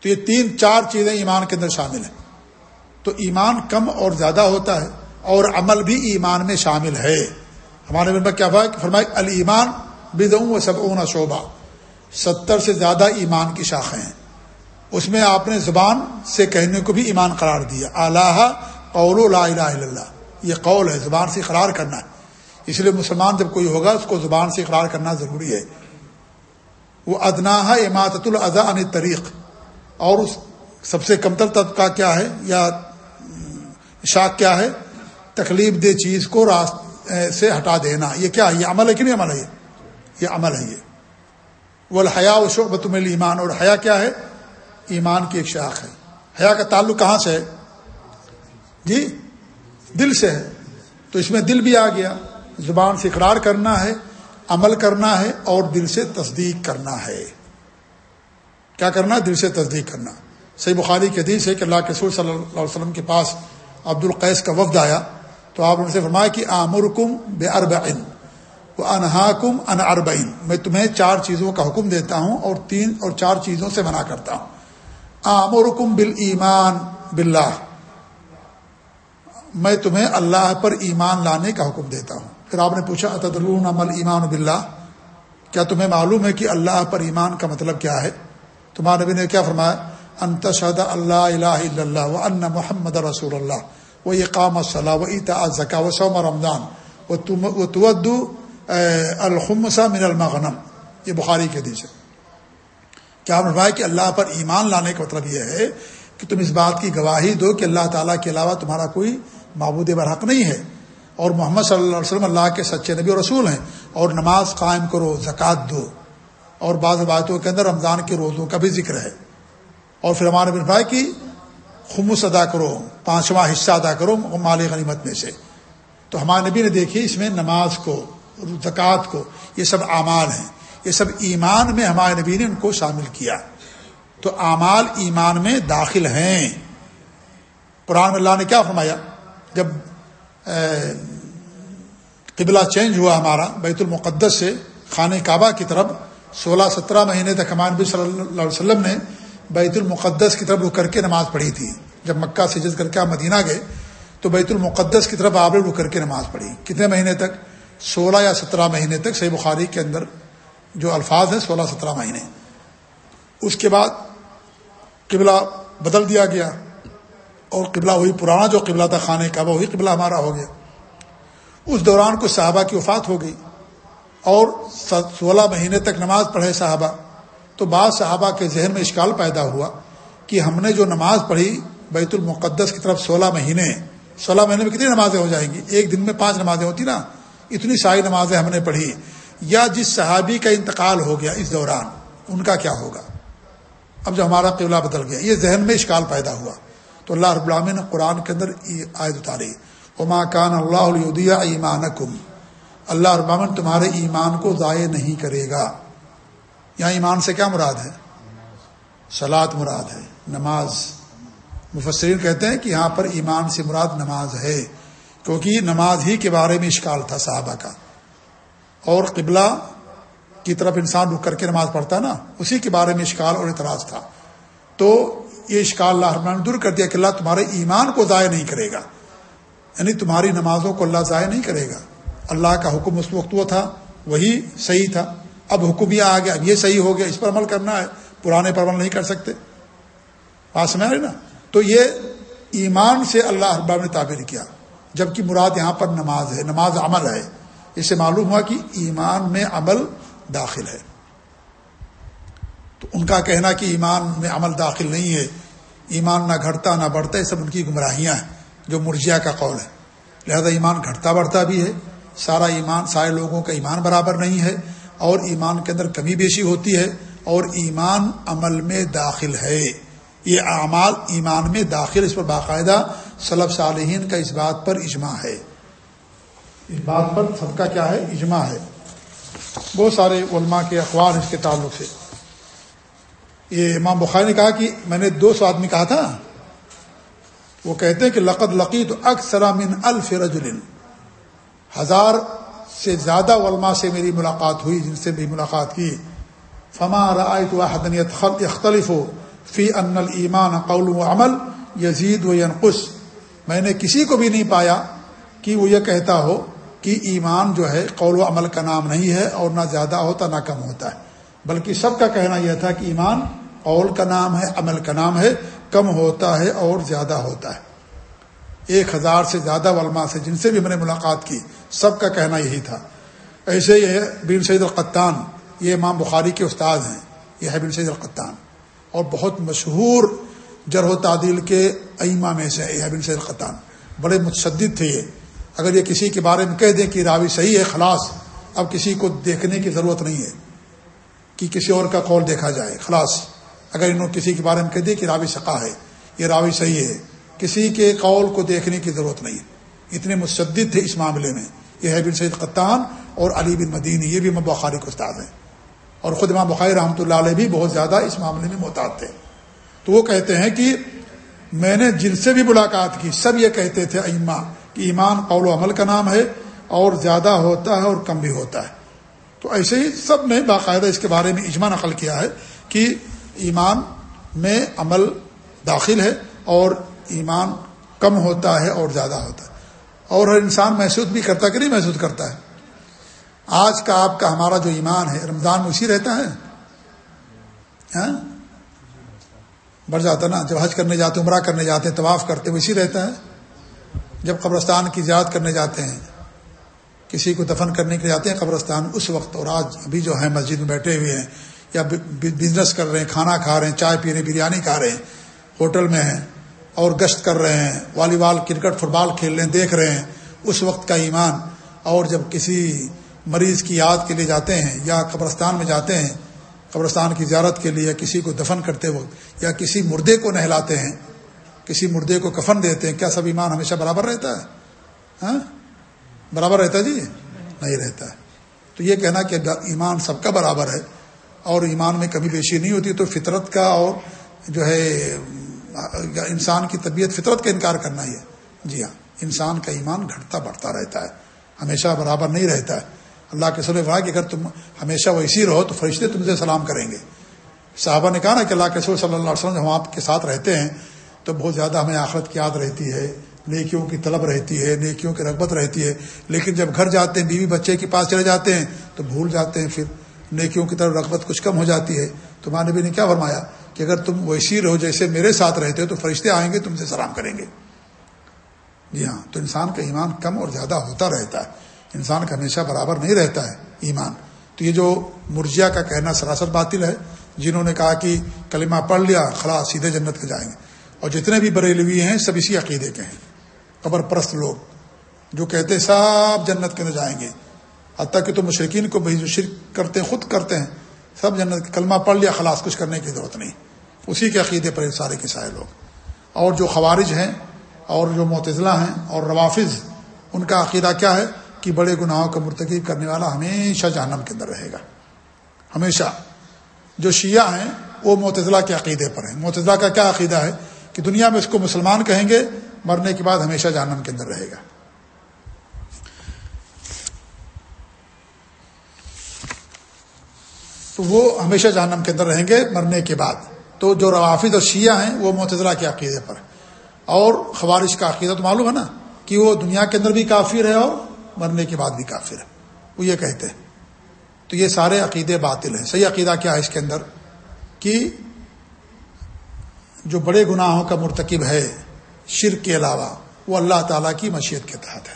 تو یہ تین، چار چیزیں ایمان کے اندر شامل ہیں۔ تو ایمان کم اور زیادہ ہوتا ہے اور عمل بھی ایمان میں شامل ہے۔ ہمارے میں کیا فرمائے؟ المان بدعوں و سب اون شعبہ۔ ستر سے زیادہ ایمان کی شاخیں ہیں۔ اس میں آپ نے زبان سے کہنے کو بھی ایمان قرار دیا۔ اللہ قول لا الہ الا اللہ۔ یہ قول ہے، زبان سے اقرار کرنا ہے۔ اس لیے مسلمان جب کوئی ہوگا، اس کو زبان سے اقرار کرنا ضروری ہے۔ وہ ادنا اماطت الاضا عن طریق اور اس سب سے کمتر طبقہ کیا ہے؟ یا شاخ کیا ہے؟ تکلیف دہ چیز کو راست سے ہٹا دینا۔ یہ کیا ہے؟ یہ عمل ہے کہ نہیں عمل ہے؟ یہ عمل ہے یہ۔ وہ حیا و شعبت میں ایمان اور حیا کیا ہے؟ ایمان کی ایک شاخ ہے۔ حیا کا تعلق کہاں سے ہے؟ جی دل سے ہے۔ تو اس میں دل بھی آ گیا۔ زبان سے اقرار کرنا ہے، عمل کرنا ہے، اور دل سے تصدیق کرنا ہے۔ کیا کرنا؟ دل سے تصدیق کرنا۔ صحیح بخاری کے حدیث ہے کہ اللہ کے سور صلی اللہ علیہ وسلم کے پاس عبد القیس کا وفد آیا۔ تو آپ ان سے فرمایا کہ آمرکم بے اربعین وہ انہا کم ان اربعین میں تمہیں چار چیزوں کا حکم دیتا ہوں اور تین اور چار چیزوں سے منع کرتا ہوں۔ آمرکم بال ایمان بلّہ میں تمہیں اللہ پر ایمان لانے کا حکم دیتا ہوں۔ پھر آپ نے پوچھا اتدلون عمل ایمان بلّہ کیا تمہیں معلوم ہے کہ اللہ پر ایمان کا مطلب کیا ہے؟ تمہارے نبی نے کیا فرمایا؟ انتشد اللہ الہ الا اللہ و ان محمد رسول اللہ۔ وہ اقام صلاح و اطا ذکا و سوم رمضان۔ وہ تودو الخمسا من المغنم، یہ بخاری کے حدیث ہے۔ کیا فرمایا کہ اللہ پر ایمان لانے کا مطلب یہ ہے کہ تم اس بات کی گواہی دو کہ اللہ تعالیٰ کے علاوہ تمہارا کوئی معبود برحق نہیں ہے۔ اور محمد صلی اللہ علیہ وسلم اللہ کے سچے نبی و رسول ہیں۔ اور نماز قائم کرو، زکوٰۃ دو۔ اور بعض باتوں کے اندر رمضان کے روزوں کا بھی ذکر ہے۔ اور پھر ہمارے بن بھائی کی خمس ادا کرو، پانچواں حصہ ادا کرو مال غنیمت میں سے۔ تو ہمارے نبی نے دیکھی اس میں نماز کو زکوٰۃ کو، یہ سب اعمال ہیں۔ یہ سب ایمان میں ہمارے نبی نے ان کو شامل کیا۔ تو اعمال ایمان میں داخل ہیں۔ قرآن اللہ نے کیا فرمایا؟ جب قبلہ چینج ہوا ہمارا، بیت المقدس سے خانہ کعبہ کی طرف، سولہ سترہ مہینے تک ہمارے نبی صلی اللہ علیہ وسلم نے بیت المقدس کی طرف رک کر کے نماز پڑھی تھی۔ جب مکہ سے جد کر کے آپ مدینہ گئے، تو بیت المقدس کی طرف آپ نے رک کر کے نماز پڑھی۔ کتنے مہینے تک؟ سولہ یا سترہ مہینے تک صحیح بخاری کے اندر جو الفاظ ہیں سولہ سترہ مہینے۔ اس کے بعد قبلہ بدل دیا گیا اور قبلہ وہی پرانا جو قبلہ تھا خانے کا وہی قبلہ ہمارا ہو گیا۔ اس دوران کچھ صحابہ کی وفات ہو گئی اور سولہ مہینے تک نماز پڑھے صحابہ۔ تو بعض صحابہ کے ذہن میں اشکال پیدا ہوا کہ ہم نے جو نماز پڑھی، بیت المقدس کی طرف سولہ مہینے سولہ مہینے میں کتنی نمازیں ہو جائیں گی؟ ایک دن میں پانچ نمازیں ہوتی نا۔ اتنی ساری نمازیں ہم نے پڑھی، یا جس صحابی کا انتقال ہو گیا اس دوران، ان کا کیا ہوگا؟ اب جو ہمارا قبلہ بدل گیا، یہ ذہن میں اشکال پیدا ہوا۔ تو اللہ رب العالمین نے قرآن کے اندر آیت اتاری عما کان اللہ ایمان کم اللہ رب تمہارے ایمان کو ضائع نہیں کرے گا۔ یہاں ایمان سے کیا مراد ہے؟ سلاد مراد ہے، نماز۔ مفسرین کہتے ہیں کہ یہاں پر ایمان سے مراد نماز ہے۔ کیونکہ نماز ہی کے بارے میں اشکال تھا صحابہ کا۔ اور قبلہ کی طرف انسان رک کر کے نماز پڑھتا نا، اسی کے بارے میں اشکال اور اعتراض تھا۔ تو یہ اشکال اللہ رحمان نے دور کر دیا کہ اللہ تمہارے ایمان کو ضائع نہیں کرے گا۔ یعنی تمہاری نمازوں کو اللہ ضائع نہیں کرے گا۔ اللہ کا حکم اس وقت وہ تھا، وہی صحیح تھا۔ اب حکم یہ آ گیا، اب یہ صحیح ہو گیا، اس پر عمل کرنا ہے۔ پرانے پر عمل نہیں کر سکتے۔ بات سمجھ رہے نا؟ تو یہ ایمان سے اللہ احباب نے تعبیر کیا۔ جبکہ مراد یہاں پر نماز ہے، نماز عمل ہے۔ اس سے معلوم ہوا کہ ایمان میں عمل داخل ہے۔ تو ان کا کہنا کہ ایمان میں عمل داخل نہیں ہے، ایمان نہ گھٹتا نہ بڑھتا، یہ سب ان کی گمراہیاں ہیں، جو مرجیا کا قول ہے۔ لہذا ایمان گھٹتا بڑھتا بھی ہے۔ سارا ایمان، سارے لوگوں کا ایمان برابر نہیں ہے، اور ایمان کے اندر کمی بیشی ہوتی ہے، اور ایمان عمل میں داخل ہے۔ یہ اعمال ایمان میں داخل، اس پر باقاعدہ صلب صالحین کا اس بات پر اجماع ہے۔ اس بات پر سب کا کیا ہے؟ اجماع ہے۔ بہت سارے علماء کے اخبار اس کے تعلق سے۔ یہ امام بخاری نے کہا کہ میں نے دو سو آدمی کہا تھا، وہ کہتے ہیں کہ لقد لقی تو اکثر من الف رجل۔ ہزار سے زیادہ علماء سے میری ملاقات ہوئی، جن سے بھی ملاقات کی۔ فما رائے حدنیت اختلف ہو فی ان المان قول و عمل یزید و ینقص۔ میں نے کسی کو بھی نہیں پایا کہ وہ یہ کہتا ہو کہ ایمان جو ہے قول و عمل کا نام نہیں ہے اور نہ زیادہ ہوتا نہ کم ہوتا ہے۔ بلکہ سب کا کہنا یہ تھا کہ ایمان قول کا نام ہے، عمل کا نام ہے، کم ہوتا ہے اور زیادہ ہوتا ہے۔ ایک ہزار سے زیادہ علماء سے جن سے بھی میں نے ملاقات کی، سب کا کہنا یہی تھا۔ ایسے ہی ہے، بن سعید القطان یہ امام بخاری کے استاد ہیں۔ یہ ہے بن سعید القطان اور بہت مشہور جرح و تعدیل کے ائمہ میں سے یہ ہے بن بڑے متشدد تھے یہ۔ اگر یہ کسی کے بارے میں کہہ دیں کہ راوی صحیح ہے، خلاص۔ اب کسی کو دیکھنے کی ضرورت نہیں ہے کہ کسی اور کا قول دیکھا جائے، خلاص۔ اگر انہوں کسی کے بارے میں کہہ دیں کہ راوی سقا ہے، یہ راوی صحیح ہے، کسی کے قول کو دیکھنے کی ضرورت نہیں ہے۔ اتنے مشدد تھے اس معاملے میں۔ یہ ہے بن سعید قطان اور علی بن مدینی، یہ بھی امام بخاری کے استاد ہیں۔ اور خود امام بخاری رحمۃ اللہ علیہ بھی بہت زیادہ اس معاملے میں محتاط تھے۔ تو وہ کہتے ہیں کہ میں نے جن سے بھی ملاقات کی، سب یہ کہتے تھے ایما کہ ایمان قول و عمل کا نام ہے اور زیادہ ہوتا ہے اور کم بھی ہوتا ہے۔ تو ایسے ہی سب نے باقاعدہ اس کے بارے میں اجماع نقل کیا ہے کہ ایمان میں عمل داخل ہے اور ایمان کم ہوتا ہے اور زیادہ ہوتا ہے۔ اور ہر انسان محسوس بھی کرتا کہ نہیں محسوس کرتا ہے۔ آج کا آپ کا ہمارا جو ایمان ہے، رمضان میں اسی رہتا ہے؟ ہاں؟ بڑھ جاتا نا، جب حج کرنے جاتے عمرہ کرنے جاتے ہیں، طواف کرتے ہیں اسی رہتا ہے۔ جب قبرستان کی زیارت کرنے جاتے ہیں، کسی کو دفن کرنے کے لیے جاتے ہیں قبرستان، اس وقت اور آج ابھی جو ہے مسجد میں بیٹھے ہوئے ہیں یا بزنس کر رہے ہیں، کھانا کھا رہے ہیں، چائے پی رہے ہیں، بریانی کھا رہے ہیں، ہوٹل میں ہیں اور گشت کر رہے ہیں، والی بال، کرکٹ، فٹ بال کھیل رہے ہیں، دیکھ رہے ہیں، اس وقت کا ایمان۔ اور جب کسی مریض کی یاد کے لیے جاتے ہیں یا قبرستان میں جاتے ہیں قبرستان کی زیارت کے لیے یا کسی کو دفن کرتے وقت یا کسی مردے کو نہلاتے ہیں، کسی مردے کو کفن دیتے ہیں، کیا سب ایمان ہمیشہ برابر رہتا ہے؟ ہاں؟ برابر رہتا ہے جی؟ نہیں رہتا ہے۔ تو یہ کہنا کہ ایمان سب کا برابر ہے اور ایمان میں کبھی بیشی نہیں ہوتی تو فطرت کا اور جو ہے انسان کی طبیعت فطرت کا انکار کرنا ہی ہے۔ جی ہاں انسان کا ایمان گھٹتا بڑھتا رہتا ہے، ہمیشہ برابر نہیں رہتا ہے۔ اللہ کے سر کہ اگر تم ہمیشہ ویسی رہو تو فرشتے تم سے سلام کریں گے۔ صحابہ نے کہا نا کہ اللہ کے سر صلی اللہ علیہ وسلم ہم آپ کے ساتھ رہتے ہیں تو بہت زیادہ ہمیں آخرت کی یاد رہتی ہے، نیکیوں کی طلب رہتی ہے، نیکیوں کی رغبت رہتی ہے۔ لیکن جب گھر جاتے ہیں، بیوی بچے کے پاس چلے جاتے ہیں تو بھول جاتے ہیں پھر۔ نیکیوں کی طرف رغبت کچھ کم ہو جاتی ہے۔ تمہارے نبی نے کیا فرمایا کہ اگر تم ویسی رہو جیسے میرے ساتھ رہتے ہو تو فرشتے آئیں گے تم سے سلام کریں گے۔ جی ہاں تو انسان کا ایمان کم اور زیادہ ہوتا رہتا ہے۔ انسان کا ہمیشہ برابر نہیں رہتا ہے، ایمان۔ تو یہ جو مرجیا کا کہنا سراسر باطل ہے، جنہوں نے کہا کہ کلمہ پڑھ لیا خلا سیدھے جنت کے جائیں گے۔ اور جتنے بھی بریلوی ہیں، سب اسی عقیدے کے ہیں۔ قبر پرست لوگ، جو کہتے ہیں سب جنت کے اندر جائیں گے۔ حتیٰ کہ تو مشرقین کو بھی شرک کرتے ہیں، خود کرتے ہیں، سب جنت کلمہ پڑھ لیا، خلاص کچھ کرنے کی ضرورت نہیں۔ اسی کے عقیدے پر سارے کے سارے لوگ۔ اور جو خوارج ہیں، اور جو معتزلہ ہیں، اور روافظ، ان کا عقیدہ کیا ہے؟ کہ بڑے گناہوں کا مرتکب کرنے والا ہمیشہ جہنم کے اندر رہے گا۔ ہمیشہ۔ جو شیعہ ہیں، وہ معتزلہ کے عقیدے پر ہیں۔ معتزلہ کا کیا عقیدہ ہے؟ کہ دنیا میں اس کو مسلمان کہیں گے، مرنے کے بعد ہمیشہ جہنم کے اندر رہے گا۔ تو وہ ہمیشہ جہنم کے اندر رہیں گے، مرنے کے بعد۔ تو جو روافظ اور شیعہ ہیں، وہ معتزلہ کے عقیدے پر۔ اور خوارش کا عقیدہ تو معلوم ہے نا، کہ وہ دنیا کے اندر بھی کافر ہے اور مرنے کے بعد بھی کافر ہے۔ وہ یہ کہتے ہیں۔ تو یہ سارے عقیدے باطل ہیں۔ صحیح عقیدہ کیا ہے اس کے اندر؟ کہ جو بڑے گناہوں کا مرتکب ہے شرک کے علاوہ، وہ اللہ تعالیٰ کی مشیت کے تحت ہے۔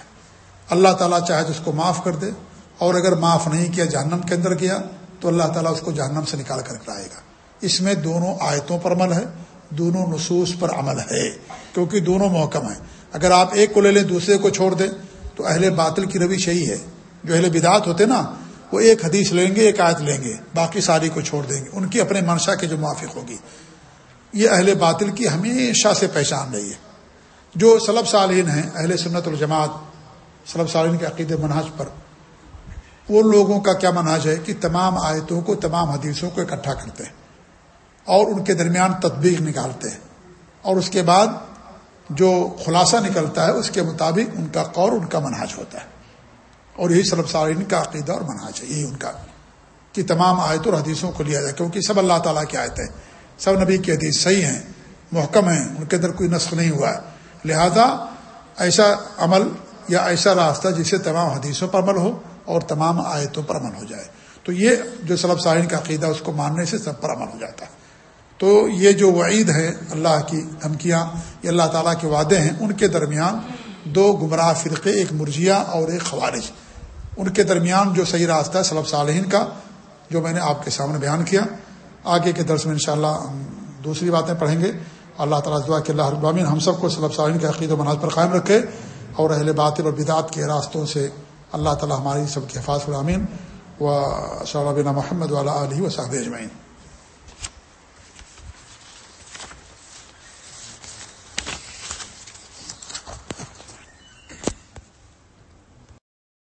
اللہ تعالیٰ چاہے تو اس کو معاف کر دے، اور اگر معاف نہیں کیا، جہنم کے اندر گیا، تو اللہ تعالیٰ اس کو جہنم سے نکال کر لائے گا۔ اس میں دونوں آیتوں پر عمل ہے، دونوں نصوص پر عمل ہے، کیونکہ دونوں محکم ہیں۔ اگر آپ ایک کو لے لیں، دوسرے کو چھوڑ دیں تو اہل باطل کی روش یہی ہے۔ جو اہل بدعت ہوتے نا، وہ ایک حدیث لیں گے، ایک آیت لیں گے، باقی ساری کو چھوڑ دیں گے۔ ان کی اپنے منشا کے جو موافق ہوگی۔ یہ اہل باطل کی ہمیشہ سے پہچان رہی ہے۔ جو سلب صالین ہیں، اہل سنت الجماعت سلب صالین کے عقید مناج پر، وہ لوگوں کا کیا مناج ہے کہ تمام آیتوں کو، تمام حدیثوں کو اکٹھا کرتے ہیں اور ان کے درمیان تدبیق نکالتے ہیں۔ اور اس کے بعد جو خلاصہ نکلتا ہے، اس کے مطابق ان کا قور ان کا مناج ہوتا ہے۔ اور یہی سلب سالین کا عقیدہ اور مناج ہے، یہی ان کا۔ کہ تمام آیت اور حدیثوں کو لیا جائے، کیونکہ سب اللہ تعالیٰ کی آیت ہیں۔ سب نبی کی حدیث صحیح ہیں، محکم ہیں، ان کے اندر کوئی نسخ نہیں ہوا ہے۔ لہذا ایسا عمل یا ایسا راستہ جسے تمام حدیثوں پر عمل ہو اور تمام آیتوں پر عمل ہو جائے۔ تو یہ جو سلب سالین کا عقیدہ اس کو ماننے سے سب پر عمل ہو جاتا ہے۔ تو یہ جو وعید ہے اللہ کی دھمکیاں یہ اللہ تعالیٰ کے وعدے ہیں، ان کے درمیان دو گمراہ فرقے، ایک مرجیہ اور ایک خوارج۔ ان کے درمیان جو صحیح راستہ ہے صلب صالحین کا، جو میں نے آپ کے سامنے بیان کیا۔ آگے کے درس میں انشاءاللہ ہم دوسری باتیں پڑھیں گے۔ اللہ تعالیٰ دعا کہ اللہ ابامین ہم سب کو صلب صالحین کے عقید و مناظ پر قائم رکھے اور اہل باطل اور بدعت کے راستوں سے اللہ تعالیٰ ہماری سب کے حفاظ الامین و صلی محمد والا علیہ و صاحب اجمعین